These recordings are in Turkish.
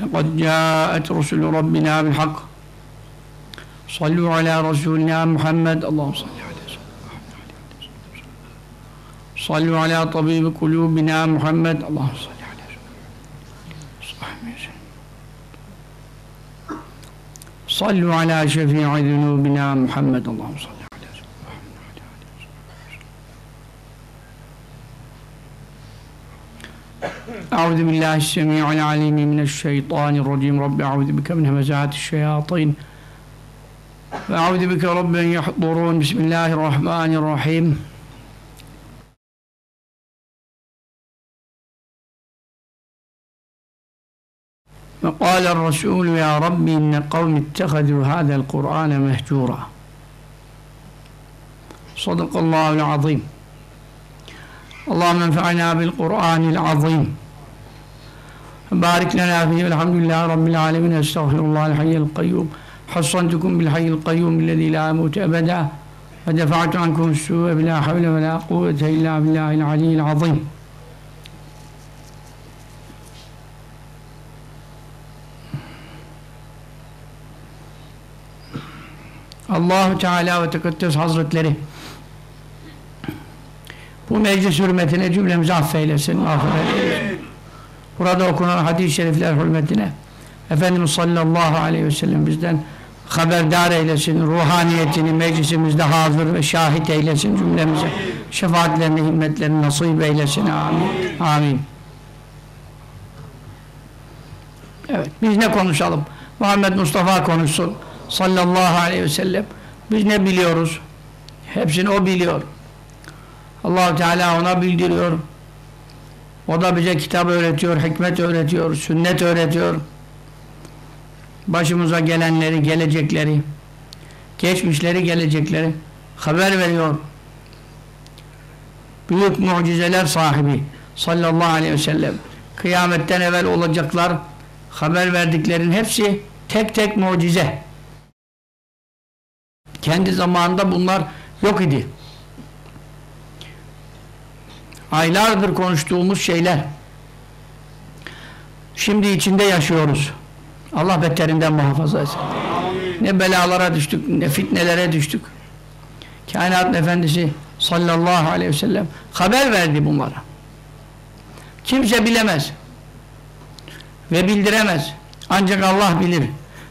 لقد جاءت رسل ربنا بالحق. صلوا على رسولنا محمد. اللهم صل سيدنا صلوا على طبيب قلوبنا محمد. اللهم صل على صلوا على شفيع ذنوبنا محمد. اللهم صل على سيدنا أعوذ بالله السميع العليم من الشيطان الرجيم. رب أعوذ بك من همزات الشياطين. وأعوذ بك رب أن يحضرون. بسم الله الرحمن الرحيم. وقال الرسول يا رب إن قوم اتخذوا هذا القرآن مهجورا. صدق الله العظيم. اللهم انفعنا بالقرآن العظيم. بارك لنا فيه والحمد لله رب العالمين استغفر الله الحي القيوم حصنتكم بالحي القيوم الذي لا يموت أبدا ودفعت عنكم السوء بلا حول ولا قوة إلا بالله العلي العظيم Allahu Teala ve Tekaddes Hazretleri bu meclis hürmetine cümlemizi affeylesin, mağfiret eylesin. Burada okunan hadis-i şerifler hürmetine Efendimiz sallallahu aleyhi ve sellem bizden haberdar eylesin, ruhaniyetini meclisimizde hazır ve şahit eylesin cümlemize. Şefaatlerini, himmetlerini nasip eylesin. Amin. Amin. Evet, biz ne konuşalım? Muhammed Mustafa konuşsun sallallahu aleyhi ve sellem. Biz ne biliyoruz? Hepsini o biliyor. allah Teala ona bildiriyor. O da bize kitap öğretiyor, hikmet öğretiyor, sünnet öğretiyor. Başımıza gelenleri, gelecekleri, geçmişleri, gelecekleri haber veriyor. Büyük mucizeler sahibi sallallahu aleyhi ve sellem. Kıyametten evvel olacaklar haber verdiklerin hepsi tek tek mucize. Kendi zamanında bunlar yok idi. Aylardır konuştuğumuz şeyler. Şimdi içinde yaşıyoruz. Allah beterinden muhafaza etsin. Ne belalara düştük, ne fitnelere düştük. Kainat Efendisi sallallahu aleyhi ve sellem haber verdi bunlara. Kimse bilemez. Ve bildiremez. Ancak Allah bilir.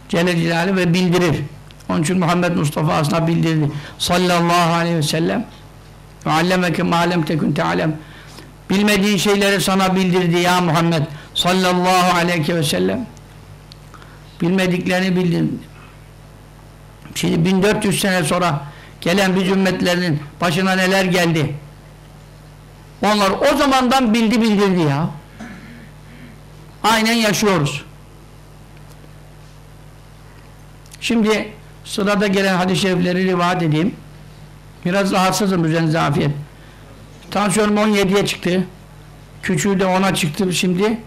Celle Celaluhu ve bildirir. Onun için Muhammed Mustafa aslında bildirdi. Sallallahu aleyhi ve sellem ve allemeke ma'lem tekun te'alem bilmediğin şeyleri sana bildirdi ya Muhammed sallallahu aleyhi ve sellem bilmediklerini bildirdi. Şimdi 1400 sene sonra gelen bir ümmetlerinin başına neler geldi. Onlar o zamandan bildi bildirdi ya. Aynen yaşıyoruz. Şimdi Sırada gelen hadis-i şerifleri rivayet edeyim. Biraz rahatsızım üzerine zafiyet. Tansiyonum 17'ye çıktı. Küçüğü de 10'a çıktı şimdi.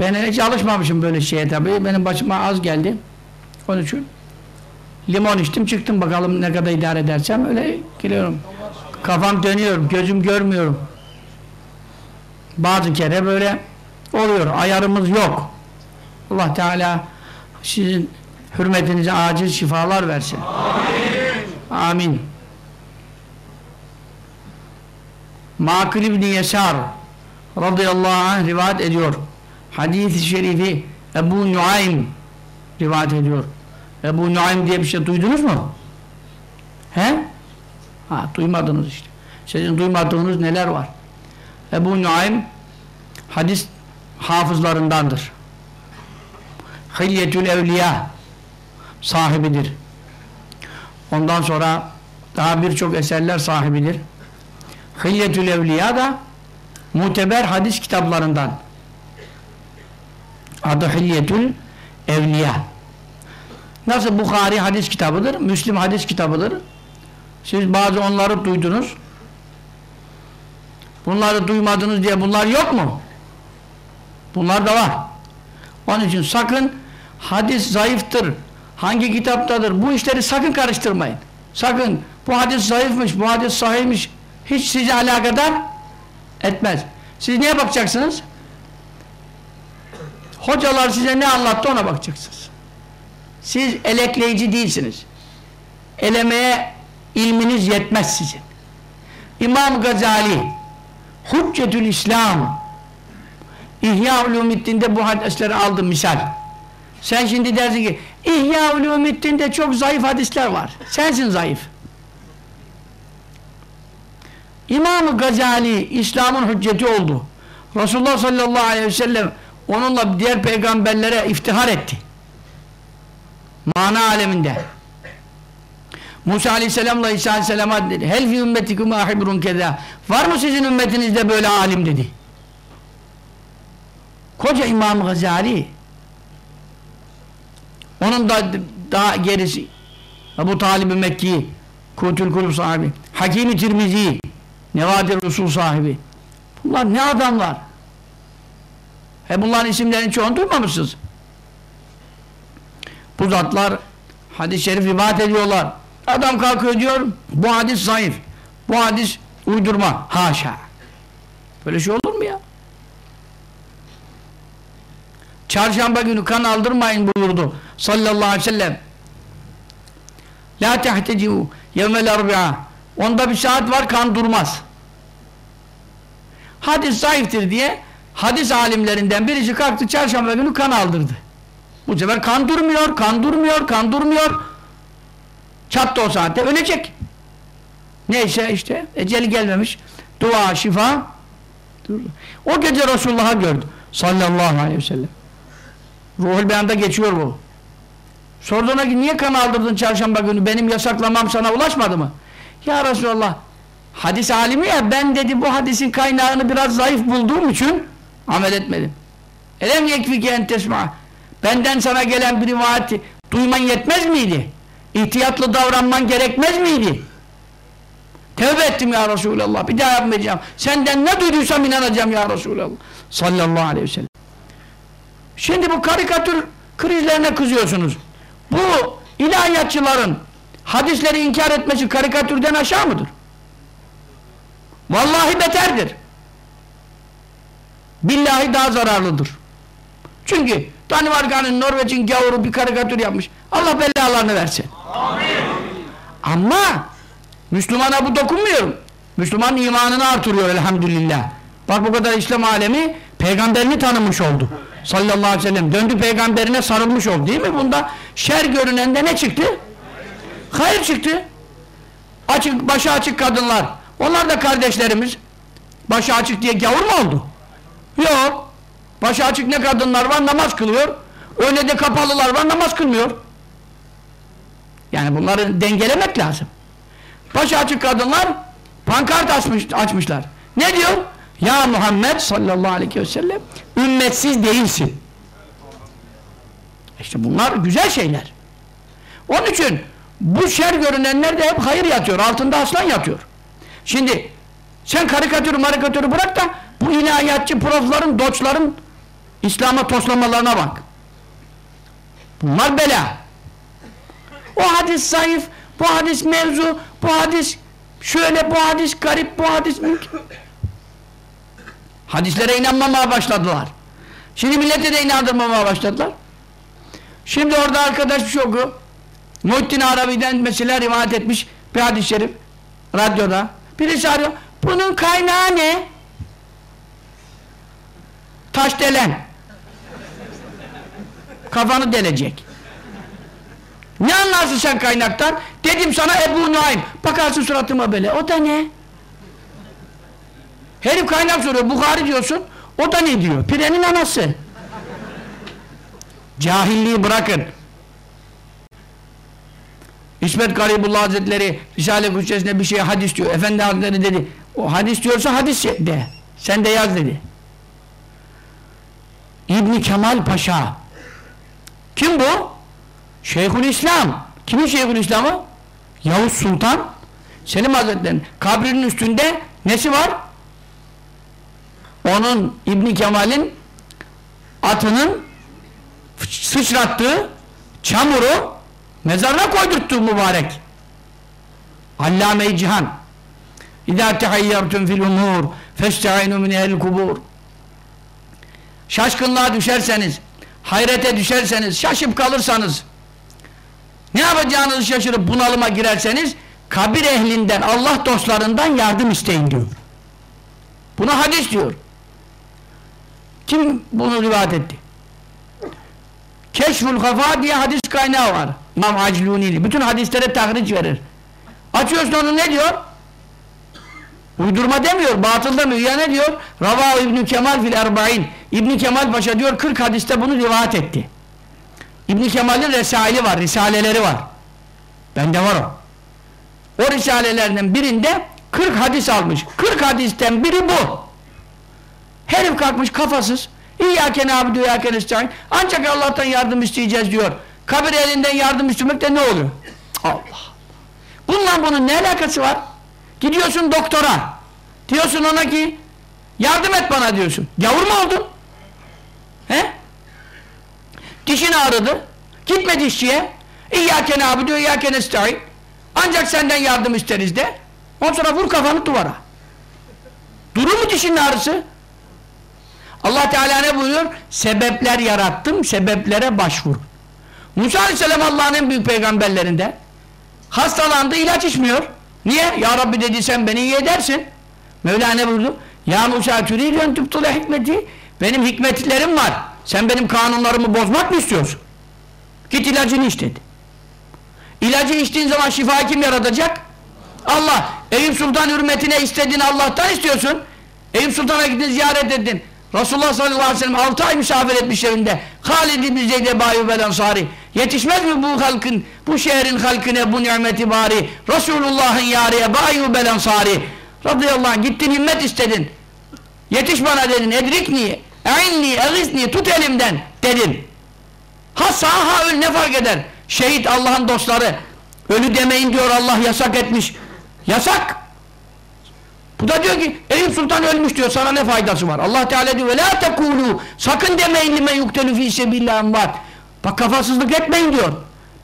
Ben hiç alışmamışım böyle şeye tabii. Benim başıma az geldi. Onun için limon içtim çıktım bakalım ne kadar idare edersem öyle geliyorum. Kafam dönüyor, gözüm görmüyorum. Bazı kere böyle oluyor. Ayarımız yok. Allah Teala sizin hürmetinize acil şifalar versin. Amin. Amin. Makil İbni Yesar radıyallahu anh rivayet ediyor. Hadis-i şerifi Ebu Nuaym rivayet ediyor. Ebu Nuaym diye bir şey duydunuz mu? He? Ha, duymadınız işte. Sizin duymadığınız neler var? Ebu Nuaym hadis hafızlarındandır. Hilyetül Evliya sahibidir. Ondan sonra daha birçok eserler sahibidir. Hilyetül Evliya da muteber hadis kitaplarından. Adı Hilyetül Evliya. Nasıl Bukhari hadis kitabıdır, Müslim hadis kitabıdır. Siz bazı onları duydunuz. Bunları duymadınız diye bunlar yok mu? Bunlar da var. Onun için sakın hadis zayıftır. Hangi kitaptadır? Bu işleri sakın karıştırmayın. Sakın bu hadis zayıfmış, bu hadis sahihmiş. Hiç sizi alakadar etmez. Siz neye bakacaksınız? Hocalar size ne anlattı ona bakacaksınız. Siz elekleyici değilsiniz. Elemeye ilminiz yetmez sizin. İmam Gazali Hüccetül İslam İhya Ulumiddin'de bu hadisleri aldım misal. Sen şimdi dersin ki İhya Ulumiddin'de çok zayıf hadisler var. Sensin zayıf. İmam Gazali İslam'ın hücceti oldu. Resulullah sallallahu aleyhi ve sellem onunla diğer peygamberlere iftihar etti. Mana aleminde. Musa aleyhisselamla İsa aleyhisselama dedi. Hel fi ümmetikum ahibrun keza. Var mı sizin ümmetinizde böyle alim dedi. Koca İmam Gazali onun da daha gerisi Ebu Talib-i Mekki Kutül Kulüp sahibi Hakim-i Tirmizi Nevadir Resul sahibi? Bunlar ne adamlar? He bunların isimlerini çoğunu duymamışsınız bu zatlar hadis-i şerif rivayet ediyorlar. Adam kalkıyor diyor bu hadis zayıf bu hadis uydurma. Haşa. Böyle şey olur mu ya? Çarşamba günü kan aldırmayın buyurdu sallallahu aleyhi ve sellem. La tehteciu yevmel erbi'a onda bir saat var kan durmaz hadis zayıftır diye hadis alimlerinden birisi kalktı çarşamba günü kan aldırdı. Bu sefer kan durmuyor kan durmuyor kan durmuyor. Çattı o saatte ölecek. Neyse işte eceli gelmemiş. Dua şifa. Durdu. o gece Resulullah'a gördü sallallahu aleyhi ve sellem. Ruhul Beyan'da geçiyor bu. Sorduğuna ki niye kan aldırdın çarşamba günü? Benim yasaklamam sana ulaşmadı mı? Ya Resulallah hadis alimi ya ben dedi bu hadisin kaynağını biraz zayıf bulduğum için amel etmedim. Elem yekfike en tesma benden sana gelen bir rivayeti duyman yetmez miydi? İhtiyatlı davranman gerekmez miydi? Tevbe ettim ya Resulallah bir daha yapmayacağım. Senden ne duyduysam inanacağım ya Resulallah sallallahu aleyhi ve sellem. Şimdi bu karikatür krizlerine kızıyorsunuz. Bu ilahiyatçıların hadisleri inkar etmesi karikatürden aşağı mıdır? Vallahi beterdir. Billahi daha zararlıdır. Çünkü Danimarka'nın, Norveç'in gavuru bir karikatür yapmış. Allah belalarını versin. Amin. Ama Müslümana bu dokunmuyor. Müslüman imanını artırıyor elhamdülillah. Bak bu kadar İslam alemi peygamberini tanımış oldu. Sallallahu aleyhi ve sellem. Döndü peygamberine sarılmış oldu değil mi? Bunda şer görünende ne çıktı? Hayır çıktı. Açık, başı açık kadınlar. Onlar da kardeşlerimiz. Başı açık diye gavur mu oldu? Yok. Başı açık ne kadınlar var namaz kılıyor. Öyle de kapalılar var namaz kılmıyor. Yani bunları dengelemek lazım. Başı açık kadınlar pankart açmış, açmışlar. Ne diyor? Ya Muhammed sallallahu aleyhi ve sellem ümmetsiz değilsin. İşte bunlar güzel şeyler. Onun için bu şer görünenler de hep hayır yatıyor. Altında aslan yatıyor. Şimdi sen karikatürü marikatürü bırak da bu ilahiyatçı profların, doçların İslam'a toslamalarına bak. Bunlar bela. O hadis zayıf, bu hadis mevzu, bu hadis şöyle, bu hadis garip, bu hadis. Hadislere inanmamaya başladılar. Şimdi millete de inandırmamaya başladılar. Şimdi orada arkadaş bir şey oku. Muhittin Arabi'den mesela rivayet etmiş bir hadis-i şerif radyoda. Birisi arıyor. Bunun kaynağı ne? Taş delen. Kafanı delecek. Ne anlarsın sen kaynaktan? Dedim sana Ebu Nuaym. Bakarsın suratıma böyle. O da ne? Herif kaynak soruyor. Bukhari diyorsun. O da ne diyor? Pirenin anası. Cahilliği bırakın. İsmet Garibullah Hazretleri Risale-i Kutçesi'nde bir şey hadis diyor. Efendi Hazretleri dedi. O hadis diyorsa hadis de. Sen de yaz dedi. İbni Kemal Paşa. Kim bu? Şeyhülislam. Kimin Şeyhülislam'ı? Yavuz Sultan Selim Hazretleri'nin kabrinin üstünde nesi var? Onun İbni Kemal'in atının sıçrattığı çamuru mezarına koydurttu mübarek. Allame-i Cihan. İzâ tehayyertüm fil umur festa'inu min el kubur. Şaşkınlığa düşerseniz, hayrete düşerseniz, şaşıp kalırsanız, ne yapacağınızı şaşırıp bunalıma girerseniz, kabir ehlinden, Allah dostlarından yardım isteyin diyor. Buna hadis diyor. Kim bunu rivayet etti? Keşful Kafa diye hadis kaynağı var. İmam Acluni'li. Bütün hadislere tahric verir. Açıyorsun onu ne diyor? Uydurma demiyor, batıl demiyor. Ya ne diyor? Rava İbn Kemal fil Erba'in. İbn Kemal Paşa diyor 40 hadiste bunu rivayet etti. İbn Kemal'in resaili var, risaleleri var. Bende var o. O risalelerinin birinde 40 hadis almış. 40 hadisten biri bu. Herif kalkmış kafasız. İyyâke nâbidu iyyâke nestaîn. Ancak Allah'tan yardım isteyeceğiz diyor. Kabir elinden yardım istemek de ne oluyor? Allah. Bununla bunun ne alakası var? Gidiyorsun doktora. Diyorsun ona ki yardım et bana diyorsun. Gavur mu oldun? He? Dişin ağrıdı. Gitme dişçiye. İyyâke nâbidu iyyâke nestaîn. Ancak senden yardım isteriz de. Ondan sonra vur kafanı duvara. Durur mu dişinin ağrısı? Allah Teala ne buyuruyor? Sebepler yarattım, sebeplere başvur. Musa Aleyhisselam Allah'ın en büyük peygamberlerinde hastalandı, ilaç içmiyor. Niye? Ya Rabbi dedi sen beni iyi edersin. Mevla ne buyurdu? Ya Musa türüyle tüptula hikmeti. Benim hikmetlerim var. Sen benim kanunlarımı bozmak mı istiyorsun? Git ilacını iç dedi. İlacı içtiğin zaman şifa kim yaratacak? Allah. Eyüp Sultan hürmetine istediğini Allah'tan istiyorsun. Eyüp Sultan'a gittin ziyaret ettin. Resulullah sallallahu aleyhi ve sellem 6 ay misafir etmiş evinde. Halid ibn Zeyd Ebayyub el Ansari. Yetişmez mi bu halkın, bu şehrin halkine bu nimeti bari? Resulullah'ın yari Ebayyub el Ansari. Radıyallahu anh gittin himmet istedin. Yetiş bana dedin. Edrikni, e'inni, eğizni, tut elimden dedin. Ha sağ ha öl ne fark eder? Şehit Allah'ın dostları. Ölü demeyin diyor Allah yasak etmiş. Yasak. Bu da diyor ki Eyüp Sultan ölmüş diyor sana ne faydası var? Allah Teala diyor la tekulu sakın demeyin lime yuktelu fi sebillah var. Bak kafasızlık etmeyin diyor.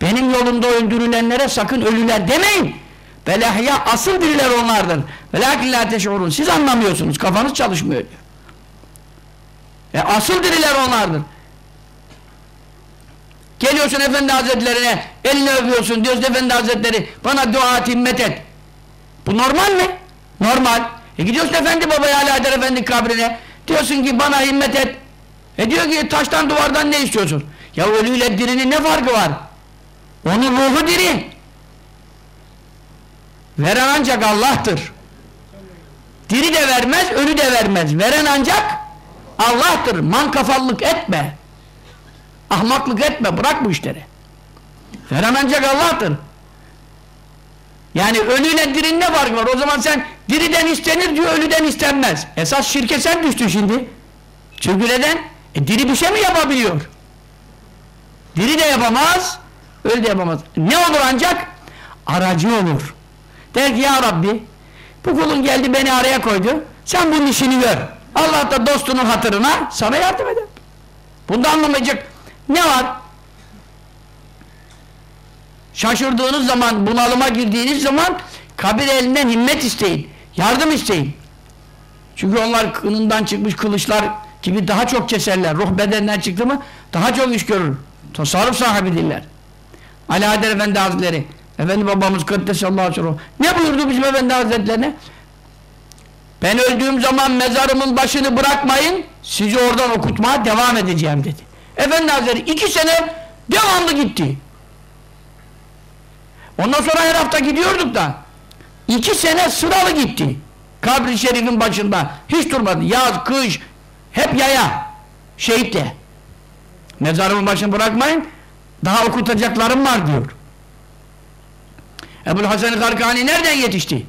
Benim yolumda öldürülenlere sakın ölüler demeyin. Belahya asıl diriler onlardır. Velakin la teşurun. Siz anlamıyorsunuz. Kafanız çalışmıyor diyor. E asıl diriler onlardır. Geliyorsun Efendi Hazretlerine elini öpüyorsun diyorsun Efendi Hazretleri bana dua et himmet et. Bu normal mi? Normal. E gidiyorsun Efendi Baba'ya Alaeddin Efendi kabrine diyorsun ki bana himmet et. E diyor ki taştan duvardan ne istiyorsun? Ya ölüyle dirinin ne farkı var? Onun ruhu diri. Veren ancak Allah'tır. Diri de vermez, ölü de vermez. Veren ancak Allah'tır. Mankafallık etme. Ahmaklık etme, bırak bu işleri. Veren ancak Allah'tır. Yani ölüyle dirinin ne farkı var? O zaman sen diriden istenir diyor, ölüden istenmez. Esas şirke sen düştün şimdi. Çünkü neden? E, diri bir şey mi yapabiliyor? Diri de yapamaz, ölü de yapamaz. Ne olur ancak? Aracı olur. Der ki ya Rabbi, bu kulun geldi beni araya koydu, sen bunun işini gör. Allah da dostunun hatırına sana yardım eder. Bunda anlamayacak ne var? Şaşırdığınız zaman, bunalıma girdiğiniz zaman kabir elinden himmet isteyin. Yardım isteyin. Çünkü onlar kınından çıkmış kılıçlar gibi daha çok keserler. Ruh bedenden çıktı mı daha çok iş görür. Tasarruf sahibidirler. Ali Adel Efendi Hazretleri Efendi babamız Kaddesallahu aleyhi ve Ne buyurdu bizim Efendi Hazretlerine? Ben öldüğüm zaman mezarımın başını bırakmayın sizi oradan okutmaya devam edeceğim dedi. Efendi Hazretleri iki sene devamlı gitti. Ondan sonra her hafta gidiyorduk da iki sene sıralı gitti. Kabri şerifin başında. Hiç durmadı. Yaz, kış hep yaya. Şehitle. Mezarımın başını bırakmayın. Daha okutacaklarım var diyor. Ebu'l Hasan-ı Karkani nereden yetişti?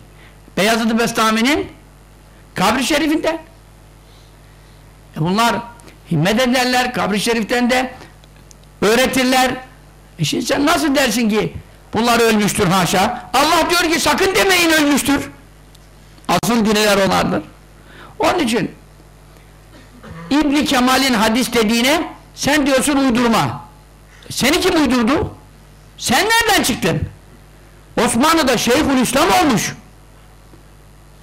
Beyazıt-ı Bestami'nin kabri şerifinden. E bunlar Himmet ederler, kabri şeriften de öğretirler. E şimdi sen nasıl dersin ki bunlar ölmüştür haşa? Allah diyor ki sakın demeyin ölmüştür. Asıl dineler onlardır. Onun için İbni Kemal'in hadis dediğine sen diyorsun uydurma. Seni kim uydurdu? Sen nereden çıktın? Osmanlı'da Şeyhülislam olmuş.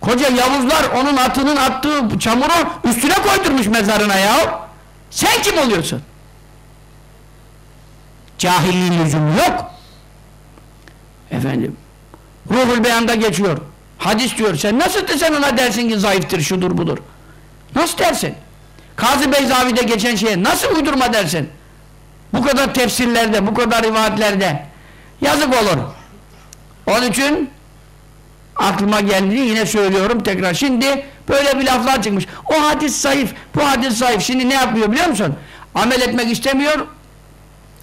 Koca Yavuzlar onun atının attığı çamuru üstüne koydurmuş mezarına ya. Sen kim oluyorsun? Cahilliğin lüzumu yok. Efendim. Ruhul beyanda geçiyor. Hadis diyor. Sen nasıl desen ona dersin ki zayıftır, şudur budur. Nasıl dersin? Kazı Beyzavi'de geçen şeye nasıl uydurma dersin? Bu kadar tefsirlerde, bu kadar rivayetlerde. Yazık olur. Onun için aklıma geldi yine söylüyorum tekrar. Şimdi böyle bir laflar çıkmış. O hadis zayıf, bu hadis zayıf. Şimdi ne yapıyor biliyor musun? Amel etmek istemiyor.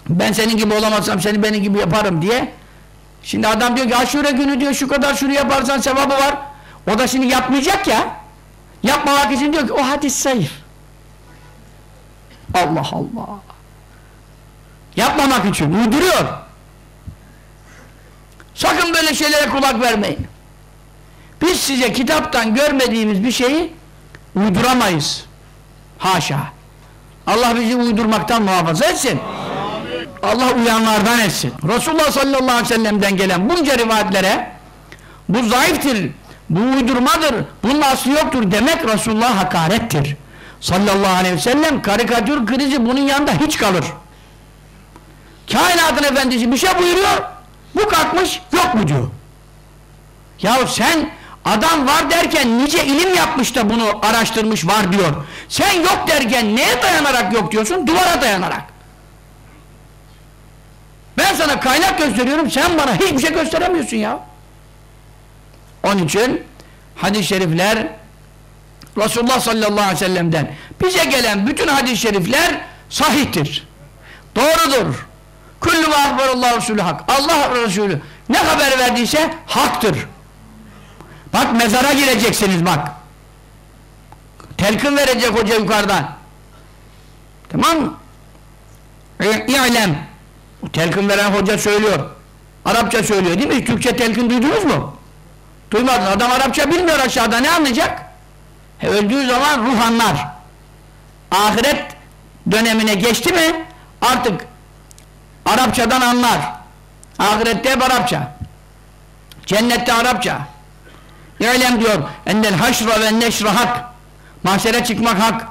Ben senin gibi olamazsam seni benim gibi yaparım diye. Şimdi adam diyor ki aşure günü diyor şu kadar şunu yaparsan sevabı var. O da şimdi yapmayacak ya. Yapmamak için diyor ki o hadis zayıf. Allah Allah. Yapmamak için uyduruyor. Sakın böyle şeylere kulak vermeyin. Biz size kitaptan görmediğimiz bir şeyi uyduramayız. Haşa. Allah bizi uydurmaktan muhafaza etsin. Allah uyanlardan etsin. Resulullah sallallahu aleyhi ve sellem'den gelen bunca rivayetlere bu zayıftır, bu uydurmadır, bunun aslı yoktur demek Resulullah hakarettir. Sallallahu aleyhi ve sellem karikatür krizi bunun yanında hiç kalır. Kainatın efendisi bir şey buyuruyor, bu kalkmış yok mu diyor. Ya sen adam var derken nice ilim yapmış da bunu araştırmış var diyor. Sen yok derken neye dayanarak yok diyorsun? Duvara dayanarak. Ben sana kaynak gösteriyorum, sen bana hiçbir şey gösteremiyorsun ya. Onun için hadis-i şerifler Resulullah sallallahu aleyhi ve sellem'den bize gelen bütün hadis-i şerifler sahihtir. Doğrudur. Kullu ve akbarallahu Resulü hak. Allah Resulü ne haber verdiyse haktır. Bak mezara gireceksiniz bak. Telkin verecek hoca yukarıdan. Tamam mı? İ'lem. Telkin veren hoca söylüyor. Arapça söylüyor değil mi? Türkçe telkin duydunuz mu? Duymadınız. Adam Arapça bilmiyor aşağıda ne anlayacak? He, öldüğü zaman ruh anlar. Ahiret dönemine geçti mi artık Arapçadan anlar. Ahirette hep Arapça. Cennette Arapça. İ'lem diyor. Ennel haşra ve neşra hak. Mahşere çıkmak hak.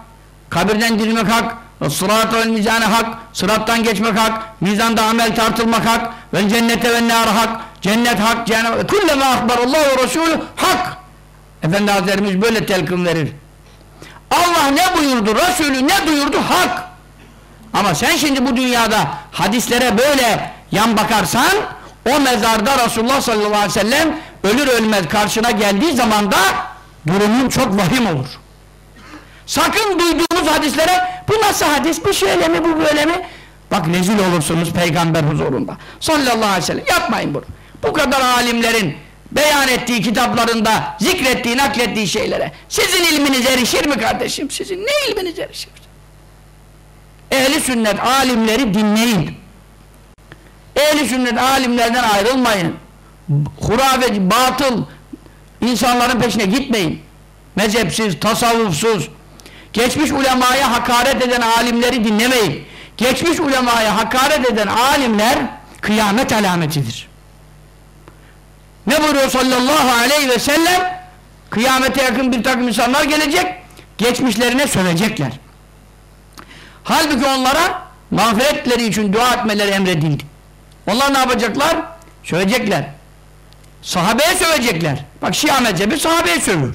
Kabirden dirilmek hak. Sırat ve mizane hak. Sırattan geçmek hak. Mizanda amel tartılmak hak. Ve cennete ve nar hak. Cennet hak. Cennet. Kulleme akbarallahu ve Resulü hak. Efendi Hazretlerimiz böyle telkin verir. Allah ne buyurdu? Resulü ne duyurdu? Hak. Ama sen şimdi bu dünyada hadislere böyle yan bakarsan o mezarda Resulullah sallallahu aleyhi ve sellem ölür ölmez karşına geldiği zaman da durumun çok vahim olur. Sakın duyduğunuz hadislere bu nasıl hadis, bu şöyle mi, bu böyle mi? Bak rezil olursunuz peygamber huzurunda. Sallallahu aleyhi ve sellem. Yapmayın bunu. Bu kadar alimlerin beyan ettiği kitaplarında zikrettiği, naklettiği şeylere sizin ilminiz erişir mi kardeşim? Sizin ne ilminiz erişir? Ehli sünnet alimleri dinleyin. Ehli sünnet alimlerden ayrılmayın. Hurafe, batıl insanların peşine gitmeyin. Mezhepsiz, tasavvufsuz, geçmiş ulemaya hakaret eden alimleri dinlemeyin. Geçmiş ulemaya hakaret eden alimler kıyamet alametidir. Ne buyuruyor sallallahu aleyhi ve sellem? Kıyamete yakın bir takım insanlar gelecek, geçmişlerine sövecekler. Halbuki onlara mağfiretleri için dua etmeleri emredildi. Onlar ne yapacaklar? Sövecekler. Sahabeye sövecekler. Bak Şia mezhebi sahabeye sövüyor.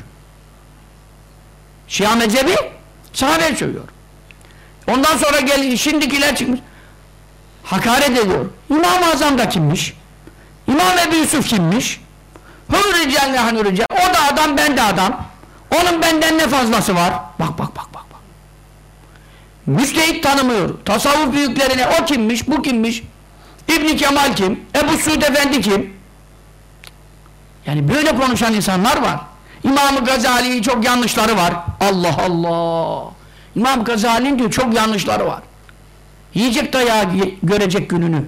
Şia mezhebi sahabeye sövüyor. Ondan sonra gel şimdikiler çıkmış. Hakaret ediyor. İmam-ı Azam da kimmiş? İmam Ebu Yusuf kimmiş? Hür rical nehnu rical. O da adam ben de adam. Onun benden ne fazlası var? Bak bak bak bak. bak. Müstehit tanımıyor. Tasavvuf büyüklerine o kimmiş, bu kimmiş? İbn Kemal kim? Ebu Suud Efendi kim? Yani böyle konuşan insanlar var. İmam-ı Gazali'yi çok yanlışları var. Allah Allah. İmam Gazali'nin diyor çok yanlışları var. Yiyecek dayağı görecek gününü.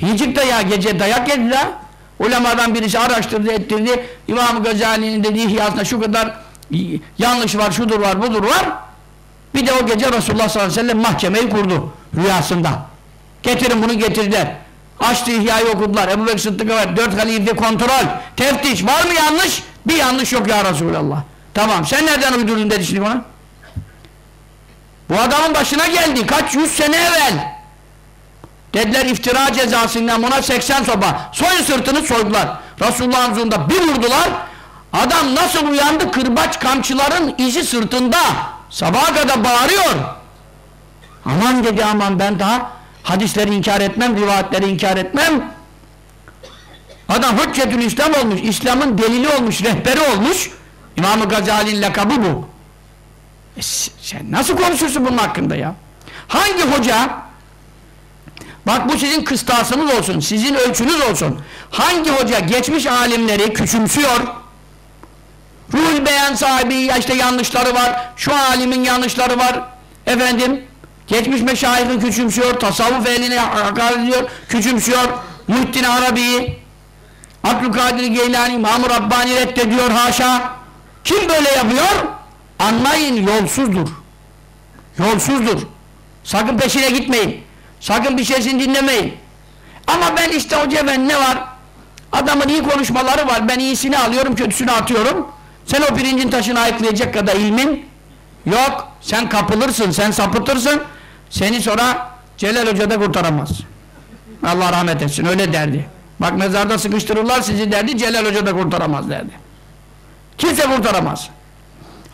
Yiyecek dayağı gece dayak yedi la. Ulemadan birisi araştırdı ettirdi. İmam Gazali'nin dediği ihyasında şu kadar yanlış var, şudur var, budur var. Bir de o gece Resulullah sallallahu aleyhi ve sellem mahkemeyi kurdu rüyasında. Getirin bunu getirdiler. Açtı İhya'yı okudular. Ebu Bekir Sıddık'a ver. Dört halife kontrol. Teftiş. Var mı yanlış? Bir yanlış yok ya Resulallah. Tamam. Sen nereden uydurdun dedi şimdi bana? Bu adamın başına geldi. Kaç yüz sene evvel. Dediler iftira cezasından buna 80 sopa. Soyun sırtını soydular. Resulullah'ın huzurunda bir vurdular. Adam nasıl uyandı? Kırbaç kamçıların izi sırtında. Sabaha kadar bağırıyor. Aman dedi aman ben daha hadisleri inkar etmem, rivayetleri inkar etmem. Adam Hüccetül İslam olmuş, İslam'ın delili olmuş, rehberi olmuş. İmam-ı Gazali'nin lakabı bu. E sen nasıl konuşursun bunun hakkında ya? Hangi hoca bak bu sizin kıstasınız olsun, sizin ölçünüz olsun. Hangi hoca geçmiş alimleri küçümsüyor? Ruhul beyan sahibi işte yanlışları var, şu alimin yanlışları var. Efendim, geçmiş meşayihin küçümsüyor, tasavvuf eline hakaret ediyor, küçümsüyor. Muhittin Arabi'yi, Abdülkadir Geylani, İmam-ı Rabbani reddediyor haşa. Kim böyle yapıyor? Anlayın yolsuzdur. Yolsuzdur. Sakın peşine gitmeyin. Sakın bir şeysini dinlemeyin. Ama ben işte hoca ben ne var? Adamın iyi konuşmaları var. Ben iyisini alıyorum, kötüsünü atıyorum. Sen o pirincin taşını ayıklayacak kadar ilmin yok. Sen kapılırsın, sen sapıtırsın. Seni sonra Celal Hoca da kurtaramaz. Allah rahmet etsin. Öyle derdi. Bak mezarda sıkıştırırlar sizi derdi. Celal Hoca da kurtaramaz derdi. Kimse kurtaramaz.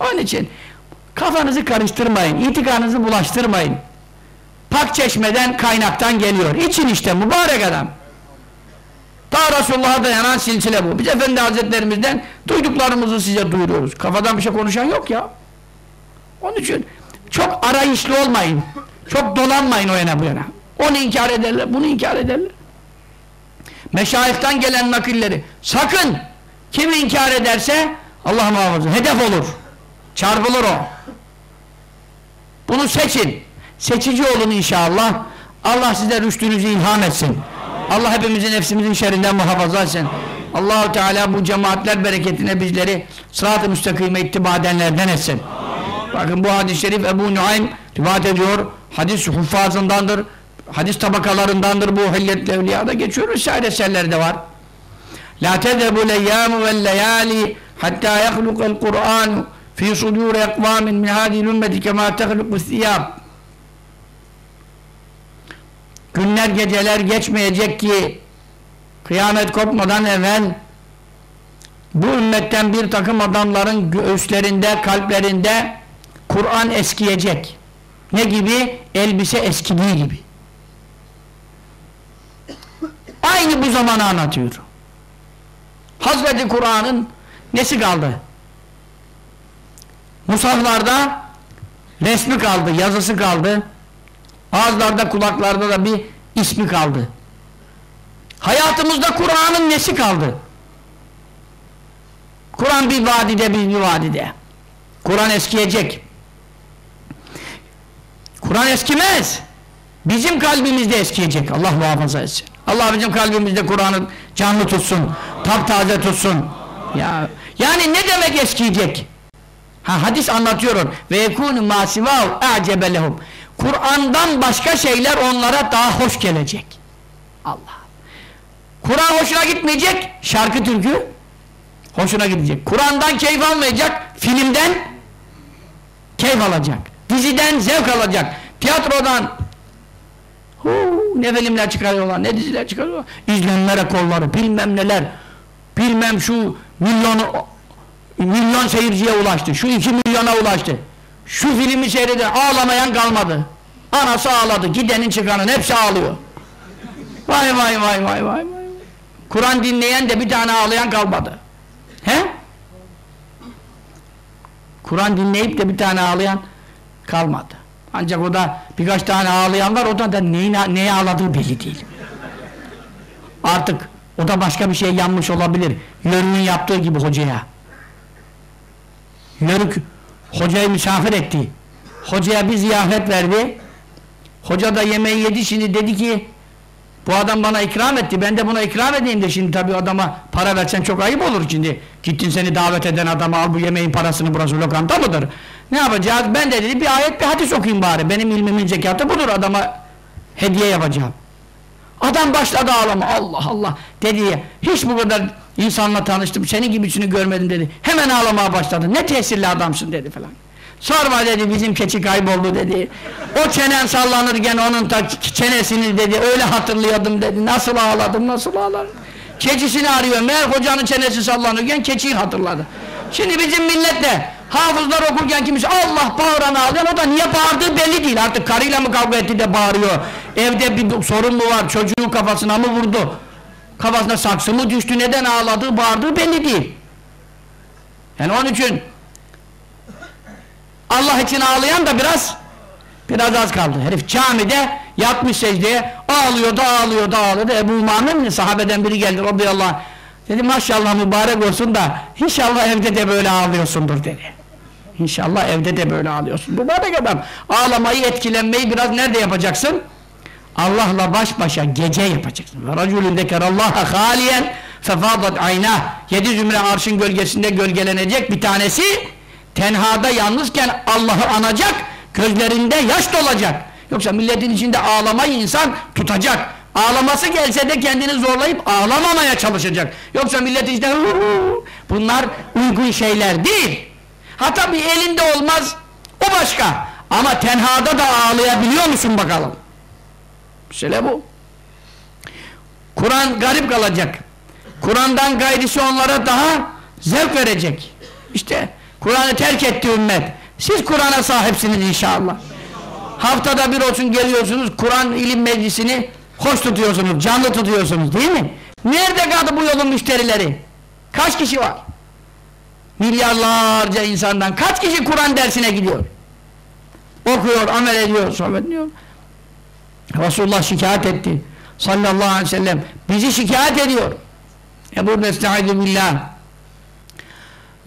Onun için kafanızı karıştırmayın. itikanınızı bulaştırmayın. Pak çeşmeden kaynaktan geliyor. İçin işte mübarek adam. Ta Resulullah'a dayanan silsile bu. Biz Efendi Hazretlerimizden duyduklarımızı size duyuruyoruz. Kafadan bir şey konuşan yok ya. Onun için çok arayışlı olmayın. Çok dolanmayın o yana bu yana. Onu inkar ederler, bunu inkar ederler. Meşayihten gelen nakilleri sakın kim inkar ederse Allah muhafaza hedef olur. Çarpılır o. Bunu seçin. Seçici olun inşallah. Allah size rüştünüzü ilham etsin. Allah hepimizin nefsimizin şerrinden muhafaza etsin. Allahu Teala bu cemaatler bereketine bizleri sırat-ı müstakime ittiba edenlerden etsin. Bakın bu hadis-i şerif Ebu Nuaym rivayet ediyor. Hadis huffazındandır. Hadis tabakalarındandır bu hilletli evliyada geçiyor. Vesaire eserlerde var. La tezebu leyyamu vel leyali hatta yahluqal Kur'an fi sudur ekvamin min hadhihi ümmeti kema tehluqu thiyab. Günler geceler geçmeyecek ki kıyamet kopmadan evvel bu ümmetten bir takım adamların göğüslerinde, kalplerinde Kur'an eskiyecek. Ne gibi? Elbise eskidiği gibi. Aynı bu zamanı anlatıyor. Hazreti Kur'an'ın nesi kaldı? Musaflarda resmi kaldı, yazısı kaldı. Ağızlarda, kulaklarda da bir ismi kaldı. Hayatımızda Kur'an'ın nesi kaldı? Kur'an bir vadide, bir, vadide. Kur'an eskiyecek. Kur'an eskimez. Bizim kalbimizde eskiyecek. Allah muhafaza etsin. Allah bizim kalbimizde Kur'an'ı canlı tutsun. Taptaze tutsun. Ya yani ne demek eskiyecek? Ha hadis anlatıyorum. Ve yekunu masivav a'cebelehum. Kur'an'dan başka şeyler onlara daha hoş gelecek. Allah. Kur'an hoşuna gitmeyecek, şarkı türkü hoşuna gidecek. Kur'an'dan keyif almayacak, filmden keyif alacak. Diziden zevk alacak. Tiyatrodan huu, ne filmler çıkarıyorlar, ne diziler çıkarıyorlar. İzlenme rekorları, bilmem neler. Bilmem şu milyonu milyon seyirciye ulaştı. Şu iki milyona ulaştı. Şu filmi seyreden ağlamayan kalmadı. Anası ağladı. Gidenin çıkanın hepsi ağlıyor. Vay vay vay vay vay. Kur'an dinleyen de bir tane ağlayan kalmadı. He? Kur'an dinleyip de bir tane ağlayan kalmadı. Ancak o da birkaç tane ağlayan var. O da, da neyin, neye ağladığı belli değil. Artık o da başka bir şey yanmış olabilir. Yörünün yaptığı gibi hocaya. Yörük hocayı misafir etti. hocaya bir ziyafet verdi. Hoca da yemeği yedi şimdi dedi ki bu adam bana ikram etti ben de buna ikram edeyim de şimdi tabii adama para versen çok ayıp olur şimdi. Gittin seni davet eden adama al bu yemeğin parasını burası lokanta mıdır? Ne yapacağız? Ben de dedi bir ayet bir hadis okuyayım bari. Benim ilmimin zekatı budur adama hediye yapacağım. Adam başladı ağlama. Allah Allah dedi ya. Hiç bu kadar insanla tanıştım. Senin gibisini görmedim dedi. Hemen ağlamaya başladı. Ne tesirli adamsın dedi falan. Sorma dedi bizim keçi kayboldu dedi. O çenen sallanırken onun ta çenesini dedi öyle hatırlıyordum dedi. Nasıl ağladım nasıl ağladım. Keçisini arıyor. Meğer hocanın çenesi sallanırken keçiyi hatırladı. Şimdi bizim millet de hafızlar okurken kimisi Allah bağıran ağlıyor o da niye bağırdığı belli değil. Artık karıyla mı kavga etti de bağırıyor. Evde bir sorun mu var çocuğu kafasına mı vurdu. Kafasına saksı mı düştü neden ağladığı bağırdığı belli değil. Yani onun için Allah için ağlayan da biraz biraz az kaldı. Herif camide yatmış secdeye ağlıyor da ağlıyor da ağlıyor da Ebu Umame'nin sahabeden biri geldi radıyallahu anh. Dedi maşallah mübarek olsun da inşallah evde de böyle ağlıyorsundur dedi. İnşallah evde de böyle ağlıyorsun. Mübarek adam. Ağlamayı, etkilenmeyi biraz nerede yapacaksın? Allah'la baş başa gece yapacaksın. Ve raculun zekerallaha haliyen fefadat ayna. Yedi zümre arşın gölgesinde gölgelenecek bir tanesi tenhada yalnızken Allah'ı anacak, gözlerinde yaş dolacak. Yoksa milletin içinde ağlamayı insan tutacak. Ağlaması gelse de kendini zorlayıp ağlamamaya çalışacak. Yoksa millet işte bunlar uygun şeyler değil. Ha tabi elinde olmaz o başka. Ama tenhada da ağlayabiliyor musun bakalım? Mesele bu. Kur'an garip kalacak. Kur'an'dan gayrisi onlara daha zevk verecek. İşte Kur'an'ı terk etti ümmet. Siz Kur'an'a sahipsiniz inşallah. Haftada bir olsun geliyorsunuz Kur'an ilim meclisini hoş tutuyorsunuz, canlı tutuyorsunuz değil mi? Nerede kaldı bu yolun müşterileri? Kaç kişi var? Milyarlarca insandan kaç kişi Kur'an dersine gidiyor? Okuyor, amel ediyor, sohbet ediyor. Resulullah şikayet etti. Sallallahu aleyhi ve sellem. Bizi şikayet ediyor. E burada estaizu billah.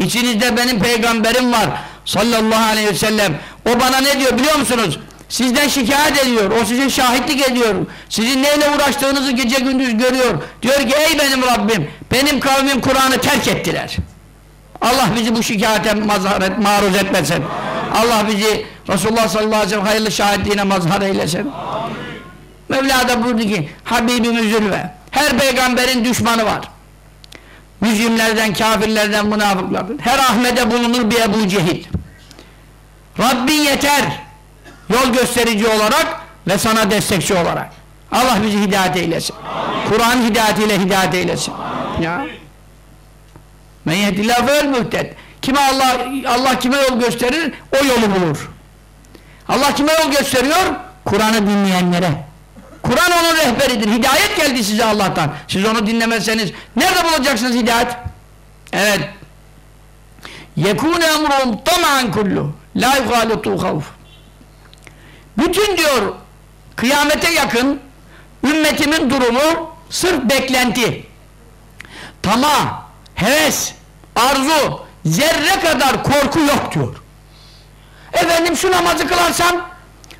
İçinizde benim peygamberim var. Sallallahu aleyhi ve sellem. O bana ne diyor biliyor musunuz? Sizden şikayet ediyor. O sizin şahitlik ediyor. Sizin neyle uğraştığınızı gece gündüz görüyor. Diyor ki ey benim Rabbim benim kavmim Kur'an'ı terk ettiler. Allah bizi bu şikayete mazhar et, maruz etmesin. Allah bizi Resulullah sallallahu aleyhi ve sellem hayırlı şahitliğine mazhar eylesin. Mevla da buyurdu ki Habibim üzülme. Her peygamberin düşmanı var mücrimlerden, kafirlerden, münafıklardan. Her Ahmet'e bulunur bir Ebu Cehil. Rabbin yeter. Yol gösterici olarak ve sana destekçi olarak. Allah bizi hidayet eylesin. Kur'an hidayetiyle hidayet eylesin. Amin. Ya. Men yehdillah vel muhted. Kime Allah Allah kime yol gösterir o yolu bulur. Allah kime yol gösteriyor? Kur'an'ı dinleyenlere. Kur'an onun rehberidir. Hidayet geldi size Allah'tan. Siz onu dinlemezseniz nerede bulacaksınız hidayet? Evet. Yekûne emrum tama'an kullu. La yughalitu havf. Bütün diyor kıyamete yakın ümmetimin durumu sırf beklenti. Tama, heves, arzu, zerre kadar korku yok diyor. Efendim şu namazı kılarsam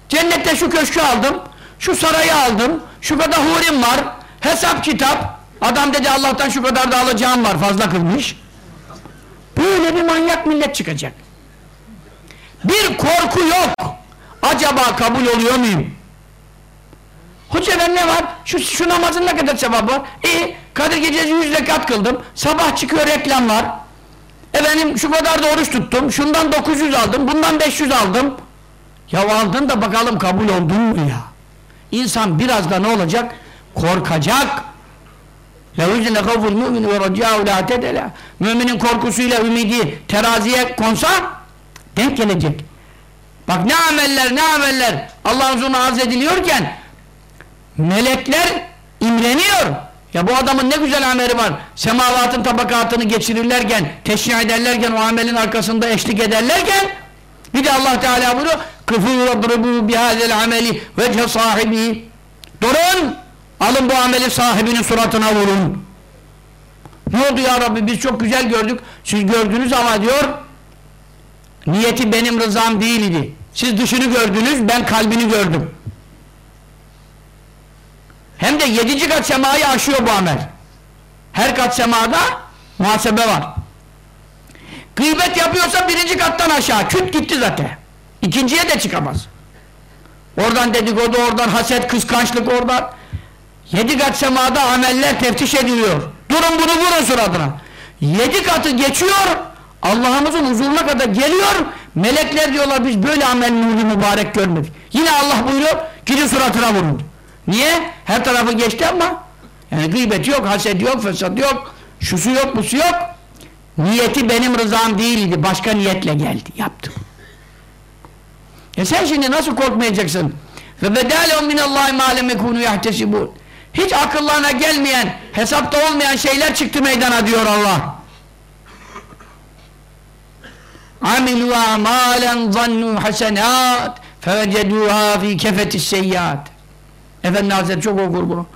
cennette şu köşkü aldım şu sarayı aldım, şu kadar hurim var, hesap kitap, adam dedi Allah'tan şu kadar da alacağım var, fazla kılmış. Böyle bir manyak millet çıkacak. Bir korku yok. Acaba kabul oluyor muyum? Hoca ben ne var? Şu, şu namazın ne kadar sevabı var? İyi, Kadir gecesi yüz rekat kıldım, sabah çıkıyor reklam var. Efendim şu kadar da oruç tuttum, şundan 900 aldım, bundan 500 aldım. Ya aldın da bakalım kabul oldun mu ya? İnsan biraz da ne olacak? Korkacak. لَوْزِنَ خَوْفُ الْمُؤْمِنِ وَرَجَّاهُ لَا تَدَلَى Müminin korkusuyla ümidi teraziye konsa denk gelecek. Bak ne ameller ne ameller Allah'ın huzuruna arz ediliyorken melekler imreniyor. Ya bu adamın ne güzel ameli var. Semavatın tabakatını geçirirlerken, teşri ederlerken, o amelin arkasında eşlik ederlerken bir de Allah Teala buyuruyor kıfû ve bihâzel ameli vece sahibi durun alın bu ameli sahibinin suratına vurun. Ne oldu ya Rabbi? Biz çok güzel gördük. Siz gördünüz ama diyor niyeti benim rızam değildi siz dışını gördünüz ben kalbini gördüm. Hem de yedinci kat semayı aşıyor bu amel. Her kat semada muhasebe var Gıybet yapıyorsa birinci kattan aşağı. Küt gitti zaten. İkinciye de çıkamaz. Oradan dedikodu, oradan haset, kıskançlık, oradan. Yedi kat semada ameller teftiş ediliyor. Durun bunu vurun suratına. Yedi katı geçiyor, Allah'ımızın huzuruna kadar geliyor, melekler diyorlar biz böyle amel nuru mübarek görmedik. Yine Allah buyuruyor, gidin suratına vurun. Niye? Her tarafı geçti ama yani gıybet yok, haset yok, fesat yok, şusu yok, busu yok. Niyeti benim rızam değildi. Başka niyetle geldi. Yaptım. E sen şimdi nasıl korkmayacaksın? Ve bedâlehum minallâhi mâ lem yekûnû yahtesibûn. Hiç akıllarına gelmeyen, hesapta olmayan şeyler çıktı meydana diyor Allah. Amilû amâlen zannû hasenât fevecedûhâ fî kefetis seyyât. Efendi Hazretleri çok okur bunu.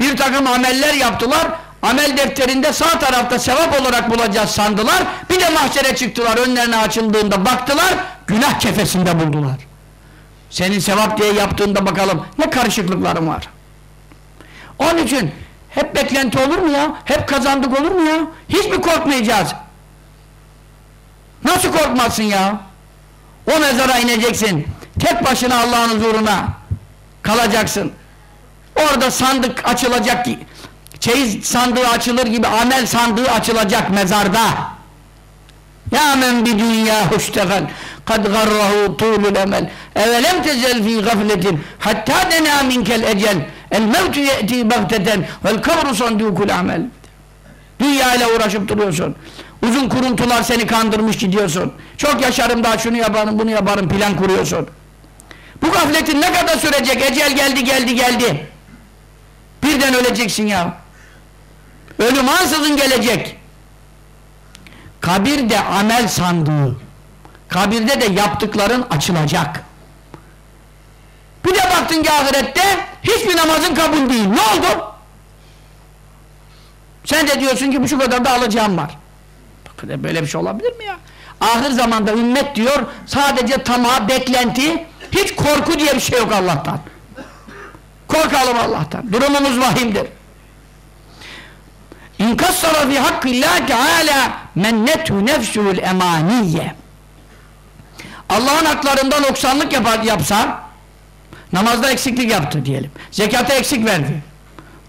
Bir takım ameller yaptılar, amel defterinde sağ tarafta sevap olarak bulacağız sandılar. Bir de mahşere çıktılar. Önlerine açıldığında baktılar. Günah kefesinde buldular. Senin sevap diye yaptığında bakalım ne karışıklıkların var. Onun için hep beklenti olur mu ya? Hep kazandık olur mu ya? Hiç mi korkmayacağız? Nasıl korkmazsın ya? O mezara ineceksin. Tek başına Allah'ın huzuruna kalacaksın. Orada sandık açılacak çeyiz sandığı açılır gibi amel sandığı açılacak mezarda. Ya men bi dünya huştefel kad garrahu tulul emel. Evelem tezel fi gafletin hatta dena minkel ecel. El mevtu ye'ti bagteten vel kavru sandukul amel. Dünya ile uğraşıp duruyorsun. Uzun kuruntular seni kandırmış gidiyorsun. Çok yaşarım daha şunu yaparım bunu yaparım plan kuruyorsun. Bu gafletin ne kadar sürecek? Ecel geldi geldi geldi. Birden öleceksin ya Ölüm ansızın gelecek. Kabir de amel sandığı. Kabirde de yaptıkların açılacak. Bir de baktın ki ahirette hiçbir namazın kabul değil. Ne oldu? Sen de diyorsun ki bu şu kadar da alacağım var. Bakın böyle bir şey olabilir mi ya? Ahir zamanda ümmet diyor sadece tamah, beklenti, hiç korku diye bir şey yok Allah'tan. Korkalım Allah'tan. Durumumuz vahimdir. İnkassara fi hakkillâhi teâlâ mennethu nefsuhul emaniyye Allah'ın haklarından noksanlık yapar, yapsa namazda eksiklik yaptı diyelim. Zekata eksik verdi.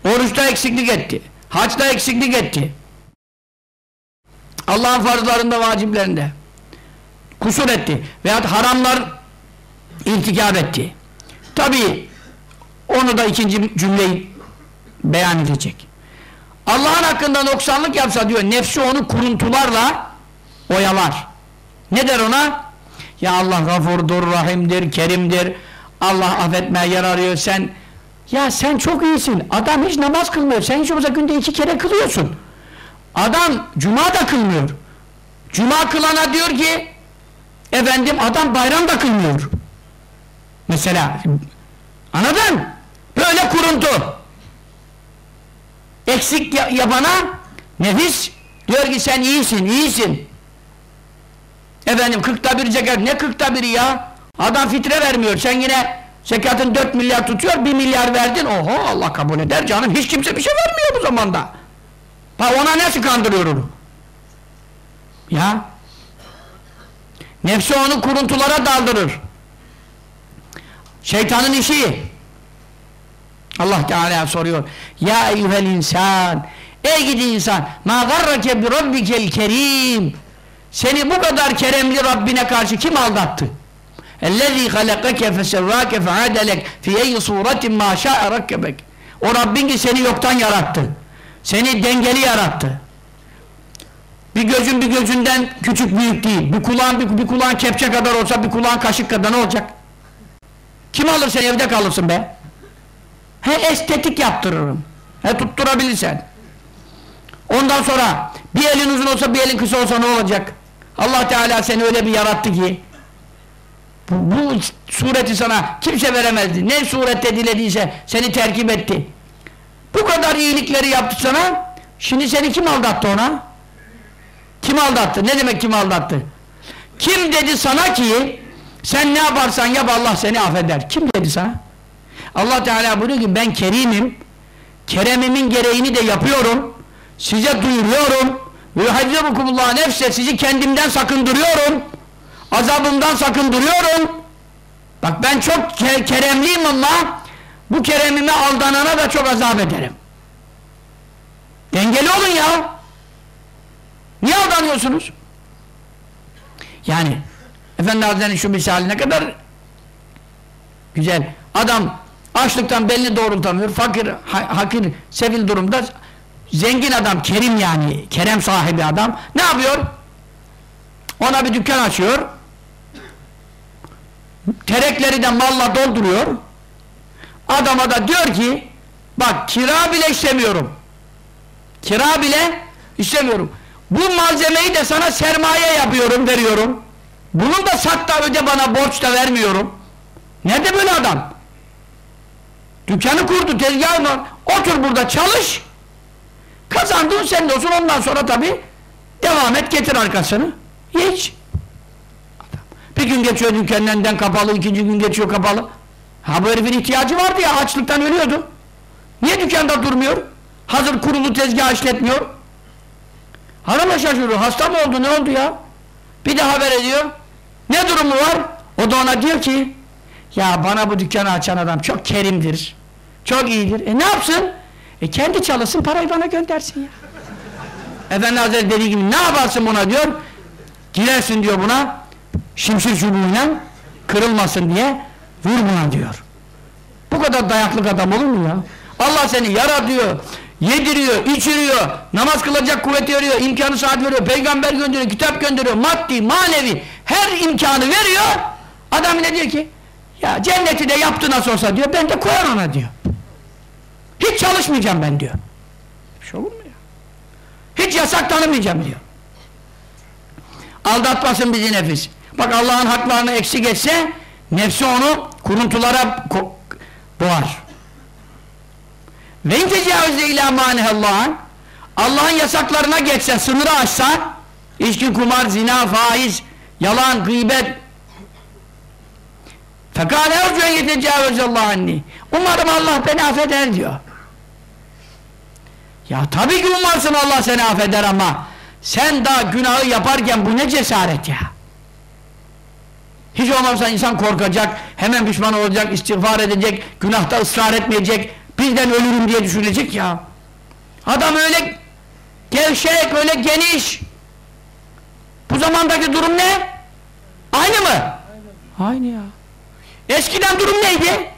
Oruçta eksiklik etti. Haçta eksiklik etti. Allah'ın farzlarında, vaciplerinde kusur etti. Veyahut haramlar irtikab etti. Tabi onu da ikinci cümleyi beyan edecek. Allah'ın hakkında noksanlık yapsa diyor nefsi onu kuruntularla oyalar. Ne der ona? Ya Allah gafurdur, rahimdir, kerimdir. Allah affetmeye yer arıyor sen. Ya sen çok iyisin. Adam hiç namaz kılmıyor. Sen hiç olmazsa günde iki kere kılıyorsun. Adam cuma da kılmıyor. Cuma kılana diyor ki efendim adam bayram da kılmıyor. Mesela anladın? Böyle kuruntu eksik yapana nefis diyor ki sen iyisin, iyisin. Efendim kırkta bir zekat, ne kırkta biri ya? Adam fitre vermiyor, sen yine zekatın dört milyar tutuyor, bir milyar verdin, oho Allah kabul eder canım, hiç kimse bir şey vermiyor bu zamanda. Ha ona nasıl kandırıyor onu? Ya nefsi onu kuruntulara daldırır. Şeytanın işi. Allah Teala soruyor. Ya eyyuhel insan Ey gidi insan Ma garrake bi rabbikel kerim Seni bu kadar keremli Rabbine karşı kim aldattı? Ellezî halakake fesevvâke feadelek fi eyyi suretin mâ şâ'e O Rabbin ki seni yoktan yarattı. Seni dengeli yarattı. Bir gözün bir gözünden küçük büyük değil. Bir kulağın bir, bir kulağın kepçe kadar olsa bir kulağın kaşık kadar ne olacak? Kim alır sen evde kalırsın be? He estetik yaptırırım. He tutturabilirsen. Ondan sonra bir elin uzun olsa bir elin kısa olsa ne olacak? Allah Teala seni öyle bir yarattı ki bu, bu sureti sana kimse veremezdi. Ne surette dilediyse seni terkip etti. Bu kadar iyilikleri yaptı sana. Şimdi seni kim aldattı ona? Kim aldattı? Ne demek kim aldattı? Kim dedi sana ki sen ne yaparsan yap Allah seni affeder. Kim dedi sana? Allah Teala buyuruyor ki ben kerimim. Keremimin gereğini de yapıyorum. Size duyuruyorum. Ve yuhazzirukumullah nefse sizi kendimden sakındırıyorum. Azabımdan sakındırıyorum. Bak ben çok ke keremliyim ama bu keremime aldanana da çok azap ederim. Dengeli olun ya. Niye aldanıyorsunuz? Yani Efendi Hazretleri'nin şu misali ne kadar güzel. Adam açlıktan belini doğrultamıyor. Fakir, ha hakir, sefil durumda. Zengin adam, kerim yani. Kerem sahibi adam. Ne yapıyor? Ona bir dükkan açıyor. Terekleri de malla dolduruyor. Adama da diyor ki bak kira bile istemiyorum. Kira bile istemiyorum. Bu malzemeyi de sana sermaye yapıyorum, veriyorum. Bunu da sat da öde bana borç da vermiyorum. Nerede böyle adam? Dükkanı kurdu, tezgahı var. Otur burada çalış. Kazandığın senin olsun ondan sonra tabi devam et getir arkasını. Hiç. Bir gün geçiyor dükkanından kapalı, ikinci gün geçiyor kapalı. Ha bu herifin ihtiyacı vardı ya açlıktan ölüyordu. Niye dükkanda durmuyor? Hazır kurulu tezgah işletmiyor. Hanım da şaşırıyor. Hasta mı oldu? Ne oldu ya? Bir de haber ediyor. Ne durumu var? O da ona diyor ki ya bana bu dükkanı açan adam çok kerimdir. Çok iyidir. E ne yapsın? E kendi çalışsın parayı bana göndersin ya. Efendi Hazretleri dediği gibi ne yaparsın buna diyor. Girersin diyor buna. Şimşir çubuğuyla kırılmasın diye vur buna diyor. Bu kadar dayaklık adam olur mu ya? Allah seni yaratıyor, yediriyor, içiriyor, namaz kılacak kuvveti veriyor, imkanı saat veriyor, peygamber gönderiyor, kitap gönderiyor, maddi, manevi her imkanı veriyor. Adam ne diyor ki? Ya cenneti de yaptı nasıl olsa diyor, ben de koyar ona diyor. Hiç çalışmayacağım ben diyor. Bir şey olur mu ya? Hiç yasak tanımayacağım diyor. Aldatmasın bizi nefis. Bak Allah'ın haklarını eksik etse nefsi onu kuruntulara boğar. Ve tecavüzde ilâ mânehallah Allah'ın yasaklarına geçse, sınırı aşsa içki, kumar, zina, faiz, yalan, gıybet fekâle ercüen yetecavüzellah anni umarım Allah beni affeder diyor. Ya tabii ki umarsın Allah seni affeder ama sen daha günahı yaparken bu ne cesaret ya? Hiç olmazsa insan korkacak, hemen pişman olacak, istiğfar edecek, günahta ısrar etmeyecek, birden ölürüm diye düşünecek ya. Adam öyle gevşek, öyle geniş. Bu zamandaki durum ne? Aynı mı? Aynı, Aynı ya. Eskiden durum neydi?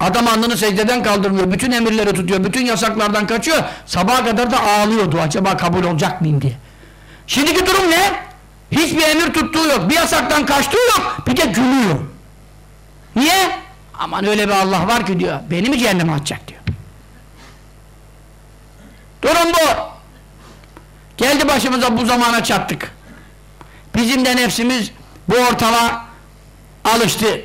Adam alnını secdeden kaldırmıyor, bütün emirleri tutuyor, bütün yasaklardan kaçıyor, sabaha kadar da ağlıyordu acaba kabul olacak mıyım diye. Şimdiki durum ne? Hiçbir emir tuttuğu yok, bir yasaktan kaçtığı yok, bir de gülüyor. Niye? Aman öyle bir Allah var ki diyor, beni mi cehenneme atacak diyor. Durum bu. Geldi başımıza bu zamana çattık. Bizim de nefsimiz bu ortama alıştı.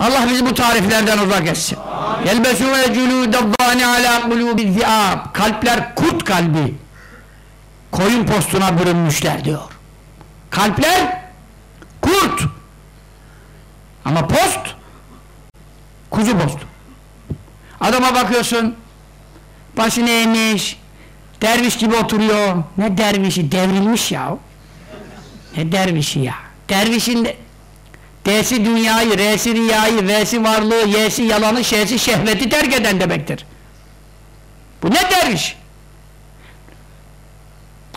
Allah bizi bu tariflerden uzak etsin. Yelbesûne cülûdezzâni alâ kulûbi zi'âb Kalpler kurt kalbi. Koyun postuna bürünmüşler diyor. Kalpler kurt. Ama post kuzu post. Adama bakıyorsun başını eğmiş derviş gibi oturuyor. Ne dervişi? Devrilmiş ya. Ne dervişi ya? Dervişin de D'si dünyayı, R'si riyayı, V'si varlığı, Y'si yalanı, Ş'si şehveti terk eden demektir. Bu ne derviş?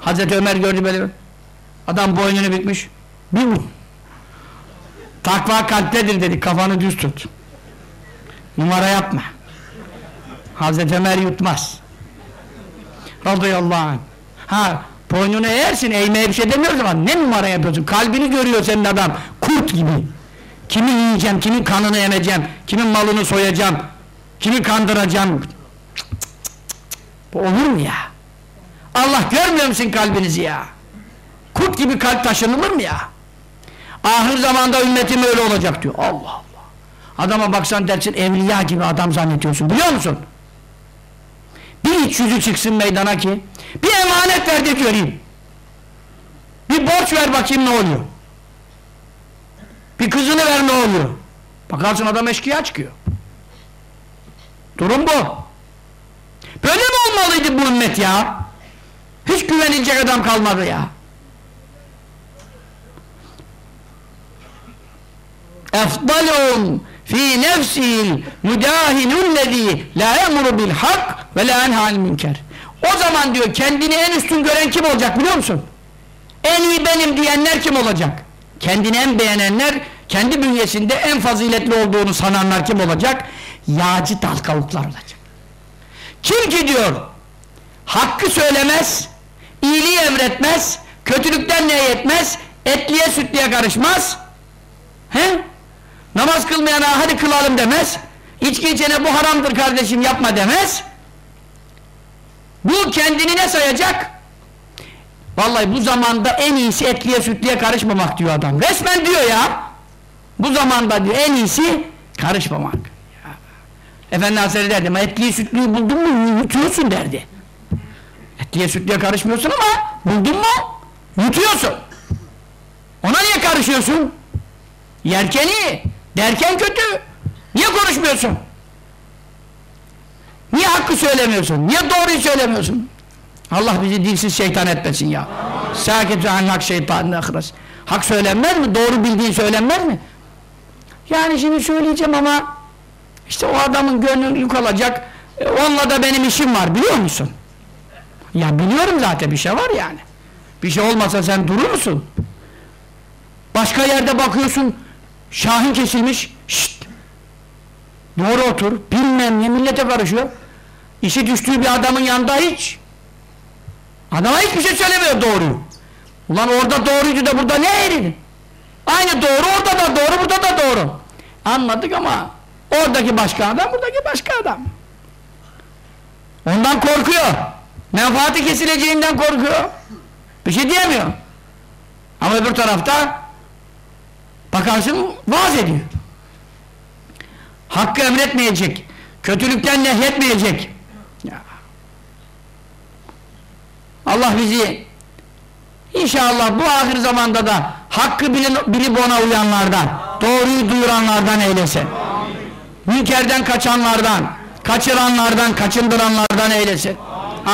Hazreti Ömer gördü böyle. Adam boynunu bükmüş. Bir. Takva kalptedir dedi. Kafanı düz tut. Numara yapma. Hazreti Ömer yutmaz. radıyallahu anh. Ha boynunu eğersin eğmeye bir şey demiyoruz ama ne numara yapıyorsun? Kalbini görüyor senin adam kurt gibi. Kimi yiyeceğim, kimin kanını emeceğim, kimin malını soyacağım, kimi kandıracağım. Cık, cık, cık. Bu olur mu ya? Allah görmüyor musun kalbinizi ya? Kurt gibi kalp taşınılır mı ya? Ahir zamanda ümmetim öyle olacak diyor. Allah Allah. Adama baksan dersin evliya gibi adam zannediyorsun biliyor musun? Bir iç yüzü çıksın meydana ki bir emanet ver de göreyim. Bir borç ver bakayım ne oluyor. Bir kızını ver ne oluyor. Bakarsın adam eşkıya çıkıyor. Durum bu. Böyle mi olmalıydı bu ümmet ya? Hiç güvenilecek adam kalmadı ya. efdalun fi nefsil müdahinullezî la emru bil hak ve la enhâl münker. O zaman diyor kendini en üstün gören kim olacak biliyor musun? En iyi benim diyenler kim olacak? Kendini en beğenenler, kendi bünyesinde en faziletli olduğunu sananlar kim olacak? Yağcı dal kavuklar olacak. Kim ki diyor, hakkı söylemez, iyiliği emretmez, kötülükten nehyetmez, etliye sütliye karışmaz, he? Namaz kılmayana hadi kılalım demez, içki içene bu haramdır kardeşim yapma demez, bu kendini ne sayacak? Vallahi bu zamanda en iyisi etliye sütliye karışmamak diyor adam. Resmen diyor ya. Bu zamanda diyor en iyisi karışmamak. Ya. Efendi Hazretleri derdi ama etliye sütlüyü buldun mu yutuyorsun derdi. Etliye sütlüye karışmıyorsun ama buldun mu yutuyorsun. Ona niye karışıyorsun? Yerken iyi, derken kötü. Niye konuşmuyorsun? Niye hakkı söylemiyorsun? Niye doğruyu söylemiyorsun? Allah bizi dilsiz şeytan etmesin ya. Sakit an hak şeytanın ahres. Hak söylenmez mi? Doğru bildiği söylenmez mi? Yani şimdi söyleyeceğim ama işte o adamın gönlü yük alacak. E, onunla da benim işim var biliyor musun? Ya biliyorum zaten bir şey var yani. Bir şey olmasa sen durur musun? Başka yerde bakıyorsun Şahin kesilmiş. Şşt. Doğru otur. Bilmem ne millete karışıyor. İşi düştüğü bir adamın yanında hiç. Adama hiçbir şey söylemiyor doğruyu. Ulan orada doğruydu da burada ne eğridi? Aynı doğru orada da doğru burada da doğru. Anladık ama oradaki başka adam buradaki başka adam. Ondan korkuyor. Menfaati kesileceğinden korkuyor. Bir şey diyemiyor. Ama öbür tarafta bakarsın vaaz ediyor. Hakkı emretmeyecek. Kötülükten nehyetmeyecek. Ya. Allah bizi inşallah bu ahir zamanda da hakkı bilip, ona uyanlardan, doğruyu duyuranlardan eylesin. Münkerden kaçanlardan, kaçıranlardan, kaçındıranlardan eylesin.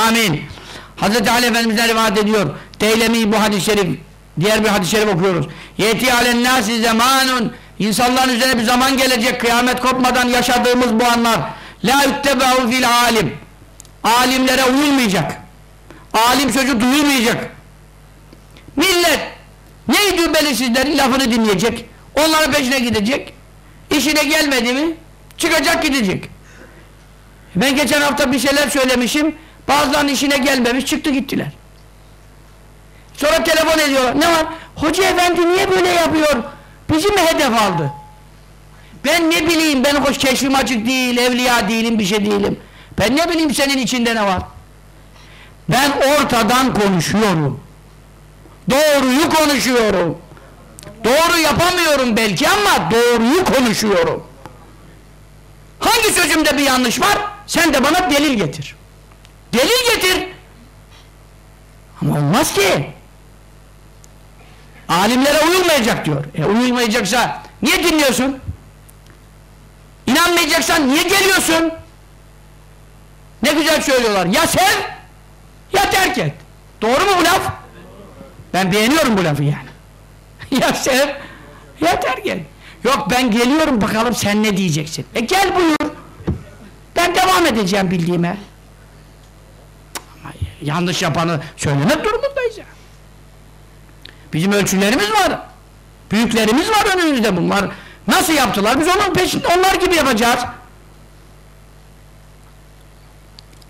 Amin. Hz. Ali Efendimiz'den rivayet ediyor. Deylemi bu hadis-i şerif, diğer bir hadis-i şerif okuyoruz. Yeti alen nasi zamanun İnsanların üzerine bir zaman gelecek kıyamet kopmadan yaşadığımız bu anlar. La üttebe'u fil alim. Alimlere uyulmayacak. Alim sözü duyulmayacak. Millet neydi belirsizlerin lafını dinleyecek. Onların peşine gidecek. İşine gelmedi mi çıkacak gidecek. Ben geçen hafta bir şeyler söylemişim. Bazılarının işine gelmemiş çıktı gittiler. Sonra telefon ediyorlar. Ne var? Hoca efendi niye böyle yapıyor? Bizi mi hedef aldı? Ben ne bileyim ben hoş keşfim açık değil, evliya değilim, bir şey değilim. Ben ne bileyim senin içinde ne var? Ben ortadan konuşuyorum. Doğruyu konuşuyorum. Doğru yapamıyorum belki ama doğruyu konuşuyorum. Hangi sözümde bir yanlış var? Sen de bana delil getir. Delil getir. Ama olmaz ki. Alimlere uyulmayacak diyor. E uyulmayacaksa niye dinliyorsun? İnanmayacaksan niye geliyorsun? Ne güzel söylüyorlar. Ya sev ya terk et. Doğru mu bu laf? Ben beğeniyorum bu lafı yani. ya sev ya terk et. Yok ben geliyorum bakalım sen ne diyeceksin. E gel buyur. Ben devam edeceğim bildiğime. Ama yanlış yapanı söylemek durumundayız ya. Bizim ölçülerimiz var. Büyüklerimiz var önümüzde bunlar. Nasıl yaptılar? Biz onun peşinde onlar gibi yapacağız.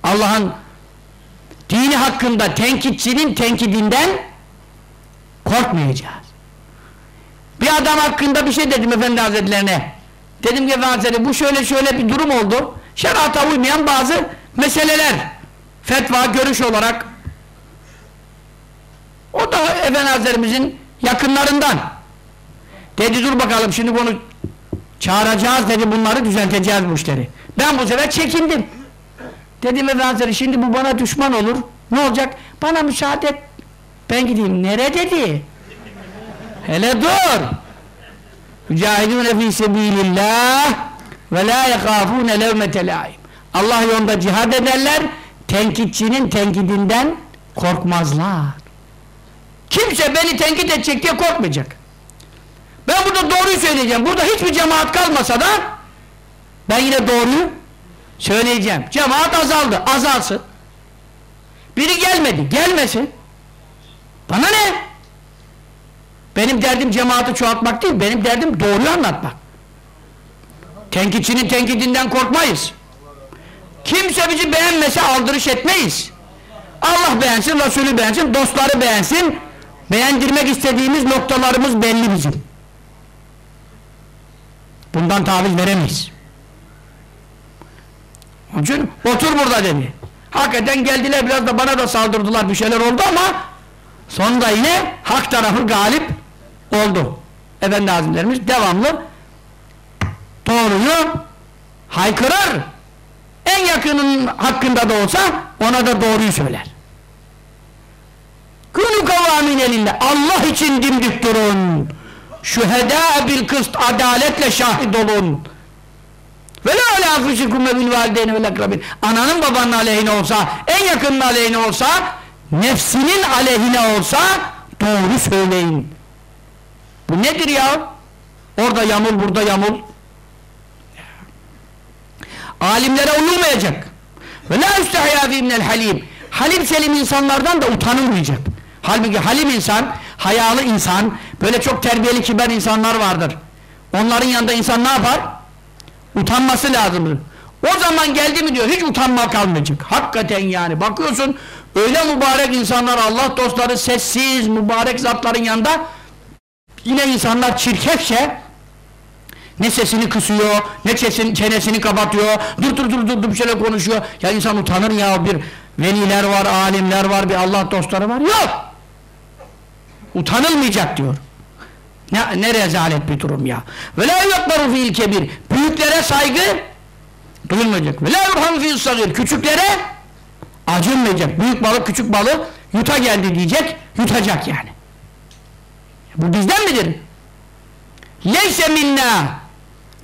Allah'ın dini hakkında tenkitçinin tenkidinden korkmayacağız. Bir adam hakkında bir şey dedim Efendi Hazretlerine. Dedim ki Efendi bu şöyle şöyle bir durum oldu. Şerata uymayan bazı meseleler. Fetva, görüş olarak. O da Efendi Hazretlerimizin yakınlarından. Dedi dur bakalım şimdi bunu çağıracağız dedi bunları düzelteceğiz bu işleri. Ben bu sefer çekindim. Dedim Efendi Hazretleri şimdi bu bana düşman olur. Ne olacak? Bana müsaade et. Ben gideyim. Nere dedi? Hele dur. Mücahidûne fî sebîlillâh ve lâ yekâfûne levmete lâim. Allah yolunda cihad ederler. Tenkitçinin tenkidinden korkmazlar. Kimse beni tenkit edecek diye korkmayacak. Ben burada doğruyu söyleyeceğim. Burada hiçbir cemaat kalmasa da ben yine doğruyu söyleyeceğim. Cemaat azaldı. Azalsın. Biri gelmedi. Gelmesin. Bana ne? Benim derdim cemaati çoğaltmak değil. Benim derdim doğruyu anlatmak. Tenkitçinin tenkidinden korkmayız. Kimse bizi beğenmese aldırış etmeyiz. Allah beğensin, Resulü beğensin, dostları beğensin. Beğendirmek istediğimiz noktalarımız belli bizim. Bundan taviz veremeyiz. Onun otur burada dedi. Hakikaten geldiler biraz da bana da saldırdılar bir şeyler oldu ama sonunda yine hak tarafı galip oldu. Efendi Hazretlerimiz devamlı doğruyu haykırır. En yakının hakkında da olsa ona da doğruyu söyler. Kûnû kavâmine lillah. Allah için dimdik durun. Şühedâ bil kıst adaletle şahit olun. Ve la ala ve bil valideyni vel akrabin. Ananın babanın aleyhine olsa, en yakının aleyhine olsa, nefsinin aleyhine olsa doğru söyleyin. Bu nedir ya? Orada yamul, burada yamul. Alimlere uyulmayacak. Ve la üstehya minel halim. Halim selim insanlardan da utanılmayacak. Halbuki halim insan, hayalı insan, böyle çok terbiyeli kibar insanlar vardır. Onların yanında insan ne yapar? Utanması lazımdır. O zaman geldi mi diyor hiç utanma kalmayacak. Hakikaten yani bakıyorsun öyle mübarek insanlar Allah dostları sessiz mübarek zatların yanında yine insanlar çirkefçe ne sesini kısıyor, ne çesin, çenesini kapatıyor, dur dur dur dur dur şeyler konuşuyor. Ya insan utanır ya bir veliler var, alimler var, bir Allah dostları var. Yok! Utanılmayacak diyor. Ne, ne rezalet bir durum ya. Ve la yukbaru fiil kebir. Büyüklere saygı duyulmayacak. Ve la yurham fiil sagir. Küçüklere acınmayacak. Büyük balık küçük balığı yuta geldi diyecek, yutacak yani. Bu bizden midir? Leyse minna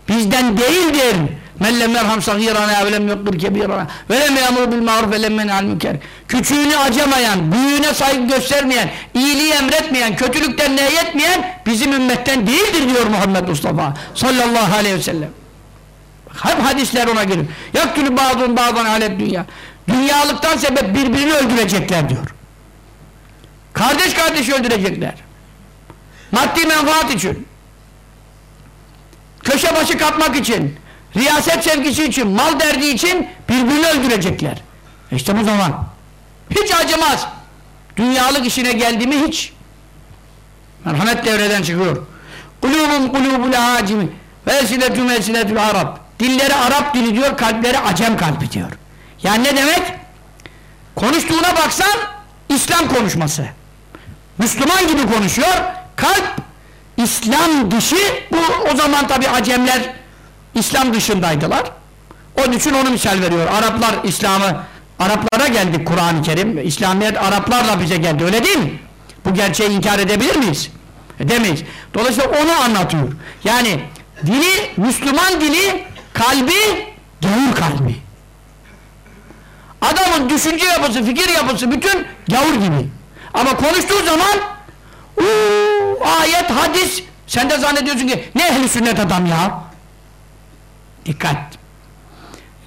bizden değildir. Men lem yerham sagirana ve lem yukbir kebirana ve lem yamur bil ma'ruf ve lem men'al münker. Küçüğünü acamayan, büyüğüne saygı göstermeyen, iyiliği emretmeyen, kötülükten nehyetmeyen bizim ümmetten değildir diyor Muhammed Mustafa sallallahu aleyhi ve sellem. Hep hadisler ona gelir. Yaktülü bazın bazan alet dünya. Dünyalıktan sebep birbirini öldürecekler diyor. Kardeş kardeşi öldürecekler. Maddi menfaat için. Köşe başı kapmak için. Riyaset sevgisi için, mal derdi için birbirini öldürecekler. İşte bu zaman. Hiç acımaz. Dünyalık işine geldi mi hiç. Merhamet devreden çıkıyor. Kulubun kulubul hacimi ve esiletü mesiletül Arap. Dilleri Arap dili diyor, kalpleri Acem kalbi diyor. Yani ne demek? Konuştuğuna baksan İslam konuşması. Müslüman gibi konuşuyor. Kalp İslam dışı bu o zaman tabi Acemler İslam dışındaydılar. Onun için onu misal veriyor. Araplar İslam'ı Araplara geldik Kur'an-ı Kerim. İslamiyet Araplarla bize geldi. Öyle değil mi? Bu gerçeği inkar edebilir miyiz? Edemeyiz. Dolayısıyla onu anlatıyor. Yani dili, Müslüman dili, kalbi, gavur kalbi. Adamın düşünce yapısı, fikir yapısı bütün gavur gibi. Ama konuştuğu zaman uuu, ayet, hadis sen de zannediyorsun ki ne ehli sünnet adam ya? Dikkat!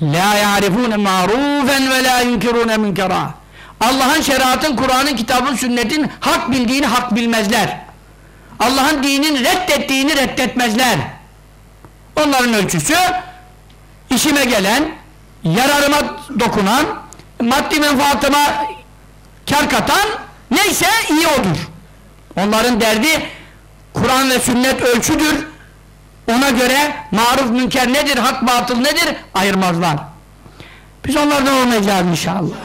La ya'rifune ma'rufen ve la yunkirune münkera. Allah'ın şeriatın, Kur'an'ın, kitabın, sünnetin hak bildiğini hak bilmezler. Allah'ın dinin reddettiğini reddetmezler. Onların ölçüsü işime gelen, yararıma dokunan, maddi menfaatıma kar katan neyse iyi odur. Onların derdi Kur'an ve sünnet ölçüdür. Ona göre maruf münker nedir, hak batıl nedir ayırmazlar. Biz onlardan olmayacağız inşallah.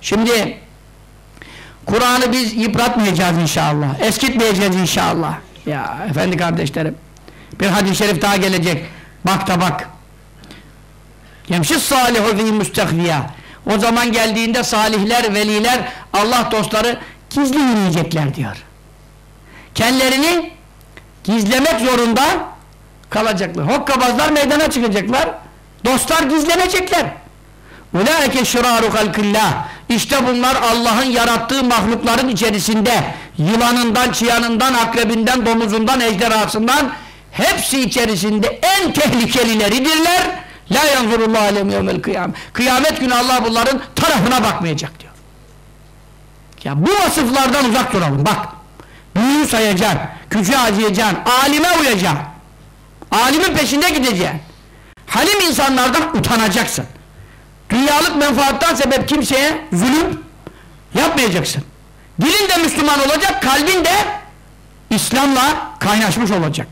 Şimdi Kur'an'ı biz yıpratmayacağız inşallah. Eskitmeyeceğiz inşallah. Ya efendi kardeşlerim. Bir hadis-i şerif daha gelecek. Bak da bak. Yemşis salihu fi müstekviya. O zaman geldiğinde salihler, veliler, Allah dostları gizli yürüyecekler diyor. Kendilerini gizlemek zorunda kalacaklar. Hokkabazlar meydana çıkacaklar. Dostlar gizlenecekler. Ulaike şiraru halkillah. İşte bunlar Allah'ın yarattığı mahlukların içerisinde yılanından, çıyanından, akrebinden, domuzundan, ejderhasından hepsi içerisinde en tehlikelileridirler. La yanzurullahu alem yevmel kıyam. Kıyamet günü Allah bunların tarafına bakmayacak diyor. Ya bu vasıflardan uzak duralım bak. Büyüğü sayacaksın, küçüğü acıyacaksın, alime uyacaksın. Alimin peşinde gideceksin. Halim insanlardan utanacaksın. Dünyalık menfaattan sebep kimseye zulüm yapmayacaksın. Dilin de Müslüman olacak, kalbin de İslam'la kaynaşmış olacak.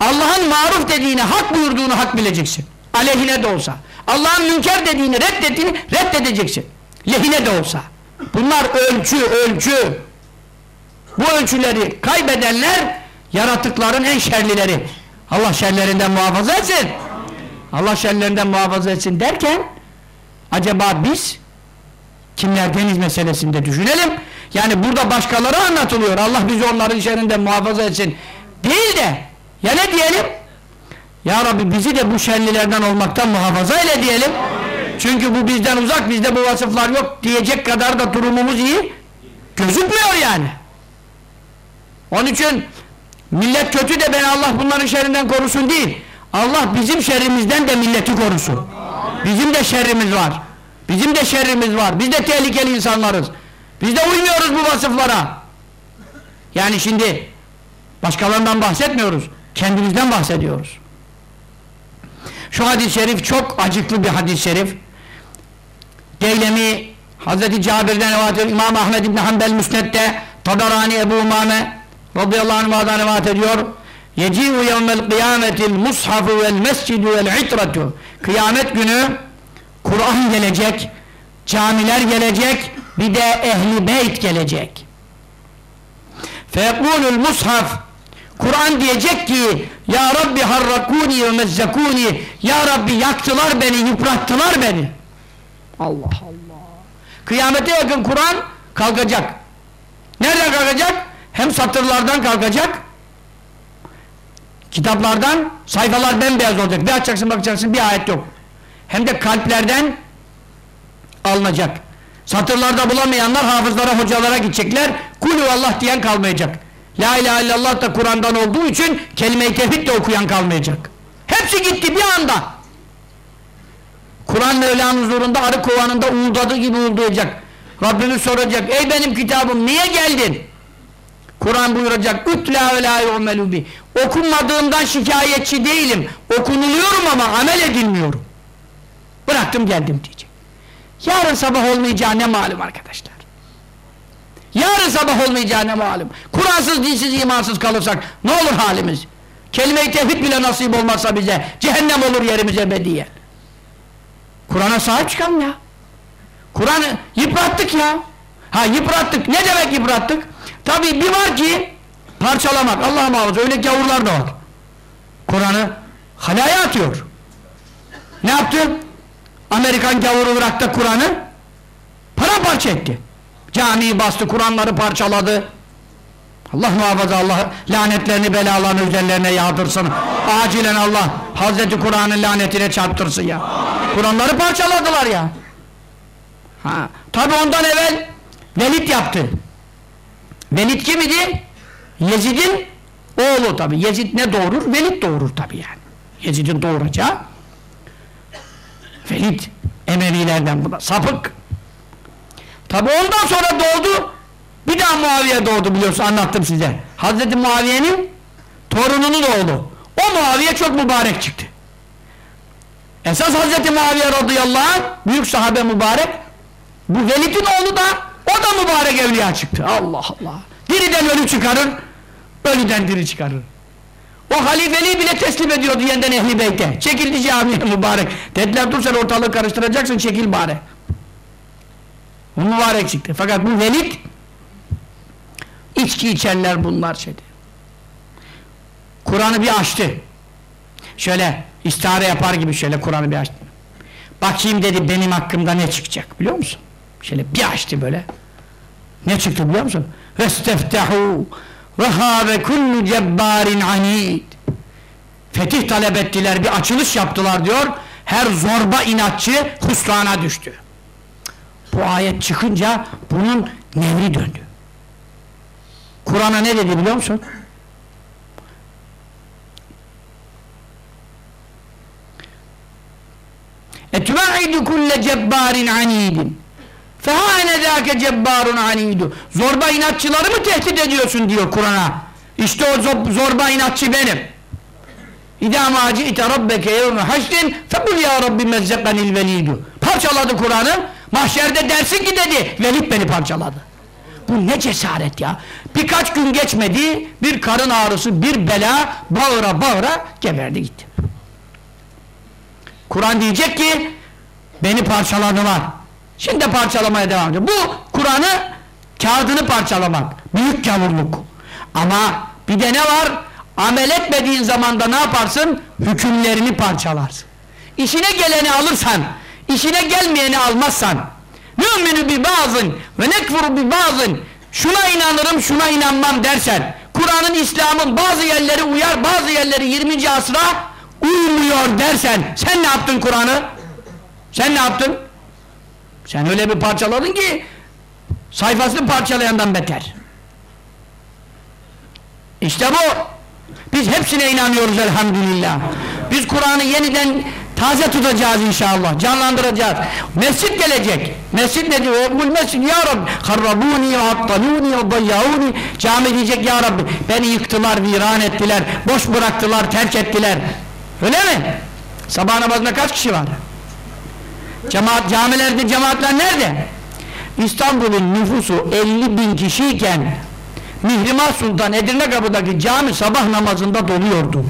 Allah'ın maruf dediğini, hak buyurduğunu hak bileceksin. Aleyhine de olsa. Allah'ın münker dediğini, reddettiğini reddedeceksin. Lehine de olsa. Bunlar ölçü, ölçü. Bu ölçüleri kaybedenler yaratıkların en şerlileri. Allah şerlerinden muhafaza etsin. Allah şerlerinden muhafaza etsin derken acaba biz kimlerdeniz meselesinde düşünelim. Yani burada başkaları anlatılıyor. Allah bizi onların şerrinden muhafaza etsin. Değil de ya ne diyelim? Ya Rabbi bizi de bu şerlilerden olmaktan muhafaza eyle diyelim. Çünkü bu bizden uzak, bizde bu vasıflar yok diyecek kadar da durumumuz iyi gözükmüyor yani. Onun için millet kötü de ben Allah bunların şerrinden korusun değil. Allah bizim şerrimizden de milleti korusun. Bizim de şerrimiz var. Bizim de şerrimiz var. Biz de tehlikeli insanlarız. Biz de uymuyoruz bu vasıflara. Yani şimdi başkalarından bahsetmiyoruz. Kendimizden bahsediyoruz. Şu hadis-i şerif çok acıklı bir hadis-i şerif. Deylemi Hazreti Cabir'den rivayet. İmam Ahmed İbni Hanbel Müsned'de Tadarani Ebu Umame radıyallahu anh'dan rivayet ediyor. Yeci'u yevmel kıyametil mushafu vel mescidu vel itratu Kıyamet günü Kur'an gelecek, camiler gelecek, bir de ehli beyt gelecek. Feyekulul mushaf Kur'an diyecek ki Ya Rabbi harrakuni ve mezzekuni Ya Rabbi yaktılar beni, yıprattılar beni. Allah Allah. Kıyamete yakın Kur'an kalkacak. Nereden kalkacak? Hem satırlardan kalkacak, kitaplardan sayfalar bembeyaz olacak. Bir açacaksın bakacaksın bir ayet yok. Hem de kalplerden alınacak. Satırlarda bulamayanlar hafızlara, hocalara gidecekler. Kulü Allah diyen kalmayacak. La ilahe illallah da Kur'an'dan olduğu için kelime-i tevhid de okuyan kalmayacak. Hepsi gitti bir anda. Kur'an Mevla'nın huzurunda arı kovanında uğuldadığı gibi uğuldayacak. Rabbimiz soracak. Ey benim kitabım niye geldin? Kur'an buyuracak. Ütla ve la. Okunmadığımdan şikayetçi değilim. Okunuluyorum ama amel edilmiyorum. Bıraktım geldim diyecek. Yarın sabah olmayacağı ne malum arkadaşlar. Yarın sabah olmayacağı ne malum. Kur'ansız, dinsiz, imansız kalırsak ne olur halimiz? Kelime-i tevhid bile nasip olmazsa bize cehennem olur yerimize ebediyen. Kur'an'a sahip çıkalım ya. Kur'an'ı yıprattık ya. Ha yıprattık. Ne demek yıprattık? Tabii bir var ki parçalamak. Allah muhafaza öyle gavurlar da var. Kur'an'ı halaya atıyor. Ne yaptı? Amerikan gavuru bıraktı Kur'an'ı paramparça etti. Camiyi bastı, Kur'anları parçaladı. Allah muhafaza Allah lanetlerini belalarını üzerlerine yağdırsın. Acilen Allah Hazreti Kur'an'ın lanetine çarptırsın ya. Kur'anları parçaladılar ya. Ha, tabi ondan evvel Velid yaptı. Velid kim idi? Yezid'in oğlu tabi. Yezid ne doğurur? Velid doğurur tabi yani. Yezid'in doğuracağı. Velid Emevilerden bu da sapık. Tabi ondan sonra doğdu. Bir daha Muaviye doğdu biliyorsun anlattım size. Hazreti Muaviye'nin torununun oğlu. O Muaviye çok mübarek çıktı. Esas Hazreti Muaviye radıyallahu anh büyük sahabe mübarek Bu Velid'in oğlu da o da mübarek evliya çıktı. Allah Allah. Diriden ölü çıkarır, ölüden diri çıkarır. O halifeliği bile teslim ediyordu yeniden ehli beyte. Çekildi camiye mübarek. Dediler dur sen ortalığı karıştıracaksın çekil bari. O mübarek çıktı. Fakat bu Velid içki içenler bunlar şeydi. Kur'an'ı bir açtı. Şöyle istihare yapar gibi şöyle Kur'an'ı bir açtı. Bakayım dedi benim hakkımda ne çıkacak biliyor musun? Şöyle bir açtı böyle. Ne çıktı biliyor musun? Vesteftehu ve hâve kullu cebbarin anid. Fetih talep ettiler, bir açılış yaptılar diyor. Her zorba inatçı husrana düştü. Bu ayet çıkınca bunun nevri döndü. Kur'an'a ne dedi biliyor musun? etve'idu kulle cebbarin anidin fehâne zâke cebbarun anidu zorba inatçıları mı tehdit ediyorsun diyor Kur'an'a. İşte o zorba inatçı benim. İdâ mâ ci'te rabbeke yevme haşrin fekul ya Rabbi mezzekanil velidu parçaladı Kur'an'ı mahşerde dersin ki dedi velid beni parçaladı. Bu ne cesaret ya? Birkaç gün geçmedi bir karın ağrısı bir bela bağıra bağıra geberdi gitti. Kur'an diyecek ki beni parçaladılar. Şimdi de parçalamaya devam ediyor. Bu Kur'an'ı kağıdını parçalamak. Büyük gavurluk. Ama bir de ne var? Amel etmediğin zaman da ne yaparsın? Hükümlerini parçalarsın. İşine geleni alırsan, işine gelmeyeni almazsan müminü bir bazın ve nekfuru bir bazın şuna inanırım şuna inanmam dersen Kur'an'ın İslam'ın bazı yerleri uyar bazı yerleri 20. asra uymuyor dersen sen ne yaptın Kur'an'ı? Sen ne yaptın? Sen öyle bir parçaladın ki sayfasını parçalayandan beter. İşte bu. Biz hepsine inanıyoruz elhamdülillah. Biz Kur'an'ı yeniden taze tutacağız inşallah. Canlandıracağız. Mescit gelecek. Mescit ne diyor? Kul mescid ya Rabbi. Harrabuni attaluni dayyavuni. Cami diyecek ya Rabbi. Beni yıktılar, viran ettiler. Boş bıraktılar, terk ettiler. Öyle mi? Sabah namazında kaç kişi var? Cemaat, camilerde cemaatler nerede? İstanbul'un nüfusu 50 bin kişiyken Mihrimah Sultan Edirne Kapı'daki cami sabah namazında doluyordu.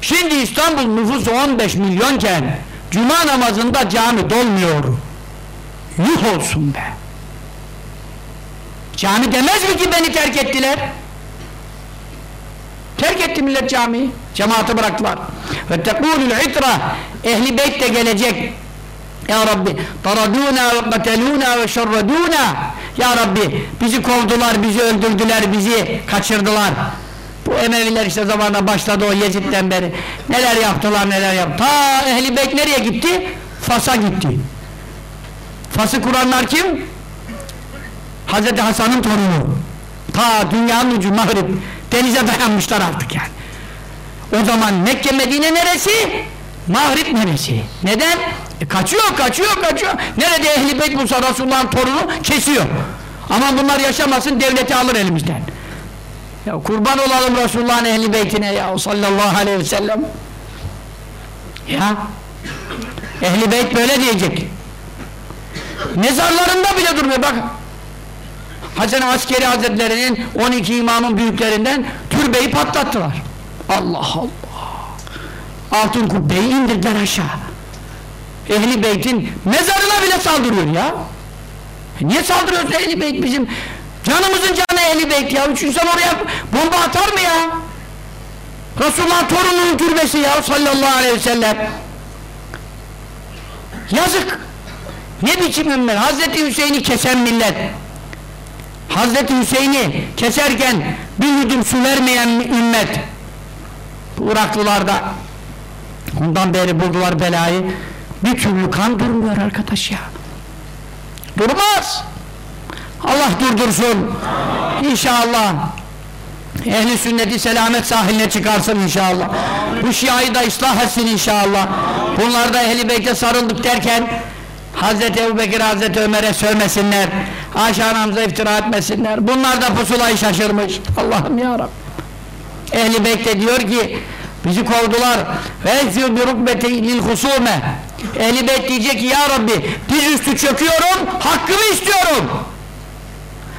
Şimdi İstanbul nüfusu 15 milyonken Cuma namazında cami dolmuyor. Yuh olsun be! Cami demez mi ki beni terk ettiler? Terk etti millet camiyi. Cemaati bıraktılar. Ve tekulül itra ehli beyt de gelecek. Ya Rabbi taraduna ve kateluna ve şerreduna Ya Rabbi bizi kovdular, bizi öldürdüler, bizi kaçırdılar. Bu Emeviler işte zamanla başladı o Yezid'den beri. Neler yaptılar, neler yaptı. Ta ehli beyt nereye gitti? Fas'a gitti. Fas'ı kuranlar kim? Hazreti Hasan'ın torunu. Ta dünyanın ucu Mağrib. Denize dayanmışlar artık yani. O zaman Mekke Medine neresi? Mağrib neresi? Neden? E kaçıyor, kaçıyor, kaçıyor. Nerede Ehl-i Beyt Musa Resulullah'ın torunu kesiyor. Ama bunlar yaşamasın devleti alır elimizden. Ya kurban olalım Resulullah'ın Ehl-i Beytine ya sallallahu aleyhi ve sellem. Ya Ehl-i Beyt böyle diyecek. Mezarlarında bile durmuyor bak. Hasan Askeri Hazretleri'nin 12 imamın büyüklerinden türbeyi patlattılar. Allah Allah. Altın kubbeyi indirdiler aşağı. Ehli Beyt'in mezarına bile saldırıyor ya. E niye saldırıyorsun Ehli Beyt bizim? Canımızın canı Ehli Beyt ya. Üç insan oraya bomba atar mı ya? Resulullah torununun türbesi ya sallallahu aleyhi ve sellem. Yazık. Ne biçim ümmet? Hazreti Hüseyin'i kesen millet. Hazreti Hüseyin'i keserken bir yudum su vermeyen ümmet. Bu Iraklılarda ondan beri buldular belayı. Bir türlü kan durmuyor arkadaş ya. Durmaz. Allah durdursun. İnşallah. Ehli sünneti selamet sahiline çıkarsın inşallah. Bu şiayı da ıslah etsin inşallah. Bunlar da ehli beyte sarıldık derken Hazreti Ebu Bekir Hazreti Ömer'e sövmesinler. Ayşe anamıza iftira etmesinler. Bunlar da pusulayı şaşırmış. Allah'ım ya Rabbi. Ehli Beyt de diyor ki bizi kovdular. Ve ezyu bi rukbeti lil husume. Ehli diyecek ki ya Rabbi dizüstü çöküyorum hakkımı istiyorum.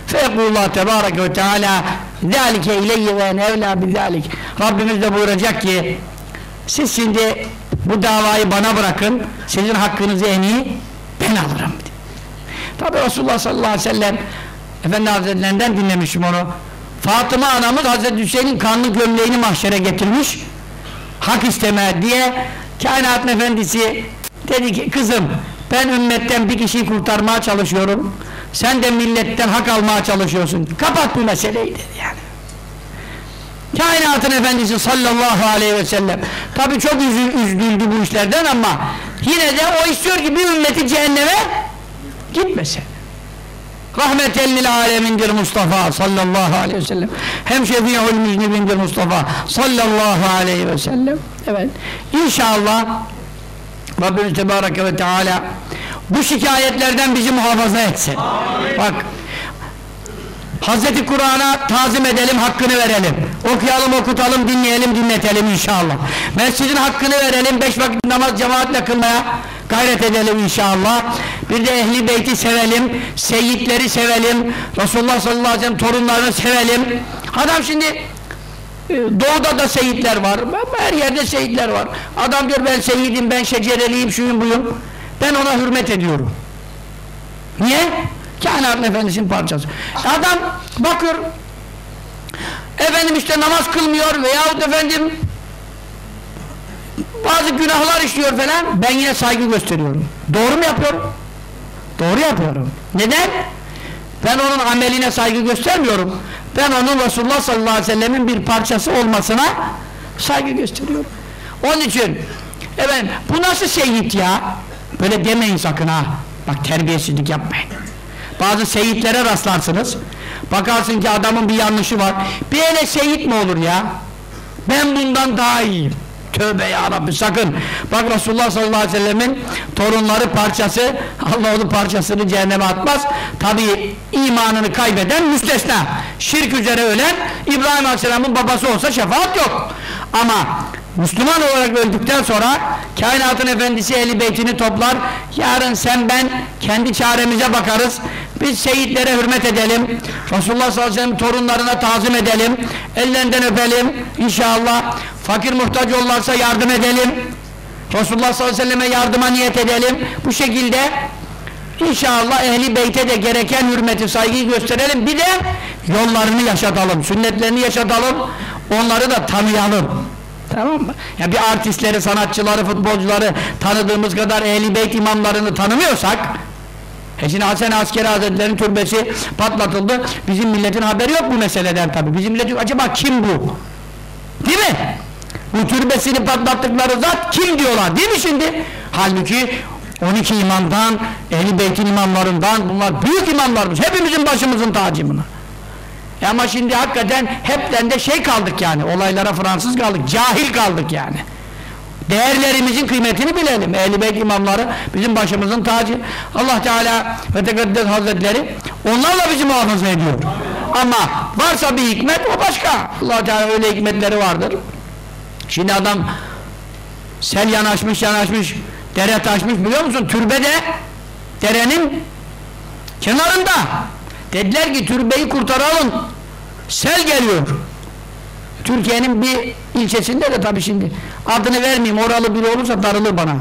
Fekulullah tebareke ve teala zâlike ileyye ve evlâ bizâlik. Rabbimiz de buyuracak ki siz şimdi bu davayı bana bırakın sizin hakkınızı en iyi ben alırım. Tabi Resulullah sallallahu aleyhi ve sellem Efendi Hazretlerinden dinlemişim onu. Fatıma anamız Hazreti Hüseyin'in kanlı gömleğini mahşere getirmiş hak isteme diye kainatın efendisi dedi ki kızım ben ümmetten bir kişiyi kurtarmaya çalışıyorum. Sen de milletten hak almaya çalışıyorsun. Kapat bu meseleyi dedi yani. Kainatın efendisi sallallahu aleyhi ve sellem. Tabi çok üzül, üzüldü bu işlerden ama yine de o istiyor ki bir ümmeti cehenneme gitmesin. Rahmeten lil alemindir Mustafa sallallahu aleyhi ve sellem. Hem şefi'ul müznibindir Mustafa sallallahu aleyhi ve sellem. Evet. İnşallah Rabbimiz Tebareke ve Teala bu şikayetlerden bizi muhafaza etsin Amin. bak Hazreti Kur'an'a tazim edelim, hakkını verelim. Okuyalım, okutalım, dinleyelim, dinletelim inşallah. Mescidin hakkını verelim, beş vakit namaz cemaatle kılmaya gayret edelim inşallah. Bir de ehli beyti sevelim, seyitleri sevelim, Resulullah sallallahu aleyhi ve sellem torunlarını sevelim. Adam şimdi doğuda da seyitler var, her yerde seyitler var. Adam diyor ben seyidim, ben şecereliyim, şuyum buyum. Ben ona hürmet ediyorum. Niye? Kainatın efendisinin parçası. Adam bakıyor efendim işte namaz kılmıyor veyahut efendim bazı günahlar işliyor falan ben yine saygı gösteriyorum. Doğru mu yapıyorum? Doğru yapıyorum. Neden? Ben onun ameline saygı göstermiyorum. Ben onun Resulullah sallallahu aleyhi ve sellemin bir parçası olmasına saygı gösteriyorum. Onun için efendim bu nasıl şehit ya? Böyle demeyin sakın ha. Bak terbiyesizlik yapmayın. Bazı seyitlere rastlarsınız. Bakarsın ki adamın bir yanlışı var. Bir ele seyit mi olur ya? Ben bundan daha iyiyim. Tövbe ya Rabbi sakın. Bak Resulullah sallallahu aleyhi ve sellemin torunları parçası Allah onun parçasını cehenneme atmaz. Tabi imanını kaybeden müstesna. Şirk üzere ölen İbrahim aleyhisselamın babası olsa şefaat yok. Ama Müslüman olarak öldükten sonra kainatın efendisi eli beytini toplar yarın sen ben kendi çaremize bakarız biz şehitlere hürmet edelim Resulullah sallallahu aleyhi ve sellem torunlarına tazim edelim ellerinden öpelim inşallah fakir muhtaç olurlarsa yardım edelim Resulullah sallallahu aleyhi ve selleme yardıma niyet edelim bu şekilde İnşallah ehli beyte de gereken hürmeti, saygıyı gösterelim. Bir de yollarını yaşatalım, sünnetlerini yaşatalım. Onları da tanıyalım. Tamam mı? Ya bir artistleri, sanatçıları, futbolcuları tanıdığımız kadar ehli beyt imamlarını tanımıyorsak e şimdi Hasan Askeri Hazretleri'nin türbesi patlatıldı. Bizim milletin haberi yok bu meseleden tabi. Bizim millet acaba kim bu? Değil mi? Bu türbesini patlattıkları zat kim diyorlar değil mi şimdi? Halbuki 12 imamdan, Ehli Beyt'in imamlarından bunlar büyük imamlarımız. Hepimizin başımızın tacı bunlar. Ama şimdi hakikaten hepten de şey kaldık yani olaylara Fransız kaldık cahil kaldık yani değerlerimizin kıymetini bilelim Ehl-i Beyt imamları bizim başımızın tacı Allah Teala ve Tekaddes Hazretleri onlarla bizi muhafaza ediyor ama varsa bir hikmet o başka Allah Teala öyle hikmetleri vardır şimdi adam sel yanaşmış yanaşmış dere taşmış biliyor musun türbede derenin kenarında Dediler ki türbeyi kurtaralım. Sel geliyor. Türkiye'nin bir ilçesinde de tabii şimdi adını vermeyeyim oralı biri olursa darılır bana.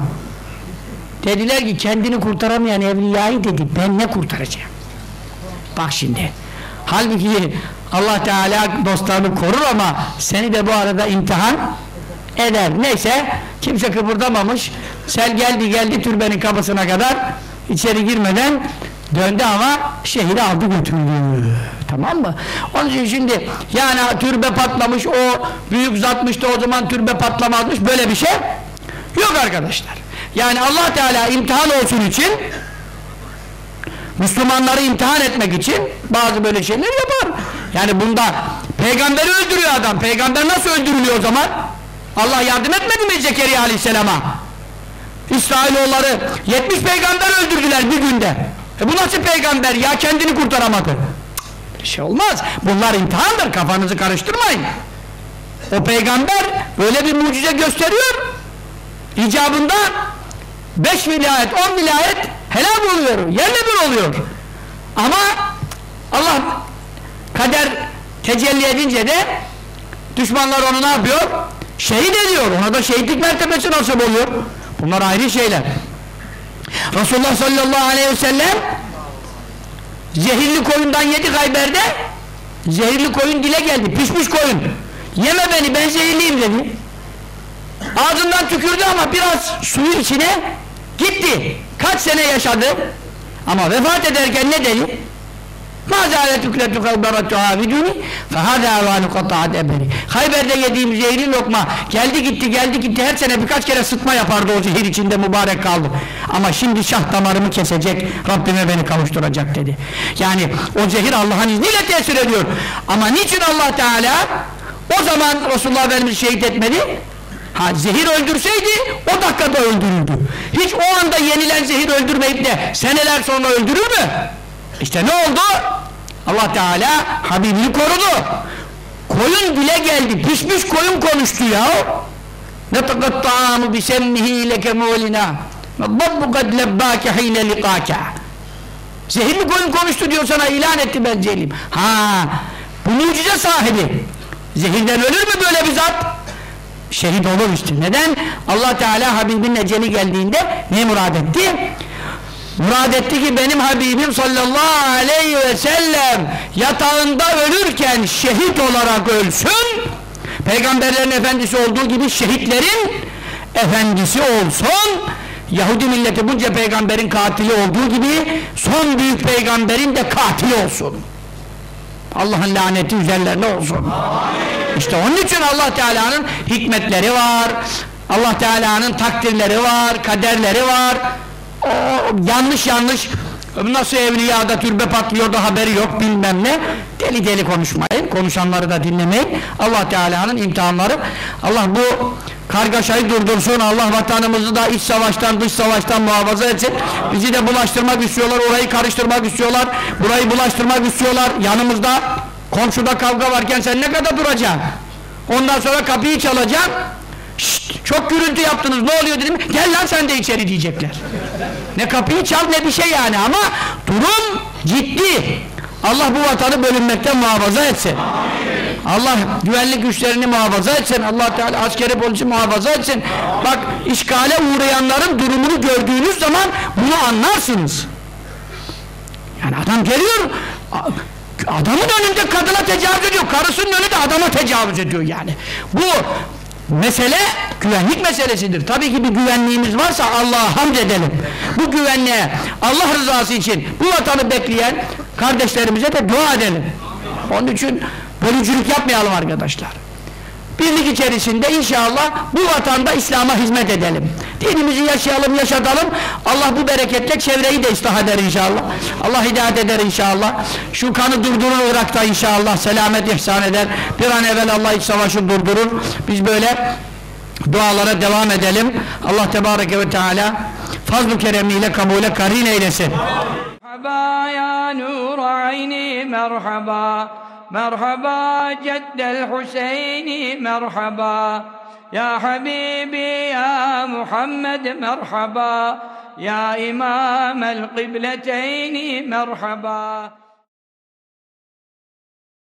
Dediler ki kendini kurtaramayan evliyayı dedi ben ne kurtaracağım? Bak şimdi. Halbuki Allah Teala dostlarını korur ama seni de bu arada imtihan eder. Neyse kimse kıpırdamamış. Sel geldi geldi türbenin kapısına kadar içeri girmeden Döndü ama şehri aldı götürdü. Tamam mı? Onun için şimdi yani türbe patlamış o büyük zatmıştı o zaman türbe patlamazmış böyle bir şey yok arkadaşlar. Yani Allah Teala imtihan olsun için Müslümanları imtihan etmek için bazı böyle şeyler yapar. Yani bunda peygamberi öldürüyor adam. Peygamber nasıl öldürülüyor o zaman? Allah yardım etmedi mi Zekeriya Aleyhisselam'a? İsrailoğulları 70 peygamber öldürdüler bir günde. E bu nasıl peygamber ya kendini kurtaramadı. Bir şey olmaz. Bunlar imtihandır kafanızı karıştırmayın. O peygamber böyle bir mucize gösteriyor. İcabında beş vilayet, on vilayet helal oluyor, yerle bir oluyor. Ama Allah kader tecelli edince de düşmanlar onu ne yapıyor? Şehit ediyor. Ona da şehitlik mertebesi nasip oluyor. Bunlar ayrı şeyler. Resulullah sallallahu aleyhi ve sellem zehirli koyundan yedi Kayber'de zehirli koyun dile geldi. Pişmiş koyun. Yeme beni ben zehirliyim dedi. Ağzından tükürdü ama biraz suyu içine gitti. Kaç sene yaşadı? Ama vefat ederken ne dedi? مَا زَالَتْ اُكْلَتُ خَيْبَرَتُهَا بِدُونِ فَهَذَا اَوَانُ قَطَعَتْ اَبَرِ Hayber'de yediğim zehirli lokma geldi gitti geldi gitti her sene birkaç kere sıtma yapardı o zehir içinde mübarek kaldı. Ama şimdi şah damarımı kesecek Rabbime beni kavuşturacak dedi. Yani o zehir Allah'ın izniyle tesir ediyor. Ama niçin Allah Teala o zaman Resulullah Efendimiz şehit etmedi? Ha zehir öldürseydi o dakikada öldürürdü. Hiç o anda yenilen zehir öldürmeyip de seneler sonra öldürür mü? İşte ne oldu? Allah Teala Habibini korudu. Koyun dile geldi. Pişmiş koyun konuştu ya. نَتَقَتْ طَعَامُ بِسَمِّهِ لَكَ مُولِنَا وَالضَّبُّ قَدْ لَبَّاكَ حِينَ لِقَاكَ Zehirli koyun konuştu diyor sana ilan etti ben Celim. Ha, bu mucize sahibi. Zehirden ölür mü böyle bir zat? Şehit olur işte. Neden? Allah Teala Habibinin eceli geldiğinde ne murad etti? Murad etti ki benim Habibim sallallahu aleyhi ve sellem yatağında ölürken şehit olarak ölsün. Peygamberlerin efendisi olduğu gibi şehitlerin efendisi olsun. Yahudi milleti bunca peygamberin katili olduğu gibi son büyük peygamberin de katili olsun. Allah'ın laneti üzerlerine olsun. Amin. işte onun için Allah Teala'nın hikmetleri var. Allah Teala'nın takdirleri var kaderleri var yanlış yanlış. Nasıl evliyada türbe patlıyor da haberi yok bilmem ne. Deli deli konuşmayın konuşanları da dinlemeyin. Allah Teala'nın imtihanları. Allah bu kargaşayı durdursun. Allah vatanımızı da iç savaştan dış savaştan muhafaza etsin. Bizi de bulaştırmak istiyorlar orayı karıştırmak istiyorlar burayı bulaştırmak istiyorlar. Yanımızda komşuda kavga varken sen ne kadar duracaksın? Ondan sonra kapıyı çalacaksın Şşt, çok gürültü yaptınız ne oluyor dedim. Gel lan sen de içeri diyecekler. Ne kapıyı çal ne bir şey yani ama durum ciddi. Allah bu vatanı bölünmekten muhafaza etsin. Allah güvenlik güçlerini muhafaza etsin. Allah Teala askeri polisi muhafaza etsin. Bak işgale uğrayanların durumunu gördüğünüz zaman bunu anlarsınız. Yani adam geliyor adamın önünde kadına tecavüz ediyor karısının önünde adama tecavüz ediyor yani. Bu mesele güvenlik meselesidir. Tabii ki bir güvenliğimiz varsa Allah'a hamd edelim. Bu güvenliğe Allah rızası için bu vatanı bekleyen kardeşlerimize de dua edelim. Onun için bölücülük yapmayalım arkadaşlar. Birlik içerisinde inşallah bu vatanda İslam'a hizmet edelim. Dinimizi yaşayalım, yaşatalım. Allah bu bereketle çevreyi de ıslah eder inşallah. Allah hidayet eder inşallah. Şu kanı durdurur Irak'ta inşallah. Selamet ihsan eder. Bir an evvel Allah iç savaşı durdurur. Biz böyle dualara devam edelim. Allah Tebareke ve Teala fazl-ı keremiyle kabule karin eylesin. Merhaba ya nur ayni merhaba مرحبا جد الحسين مرحبا. يا حبيبي يا محمد مرحبا. يا إمام القبلتين مرحبا.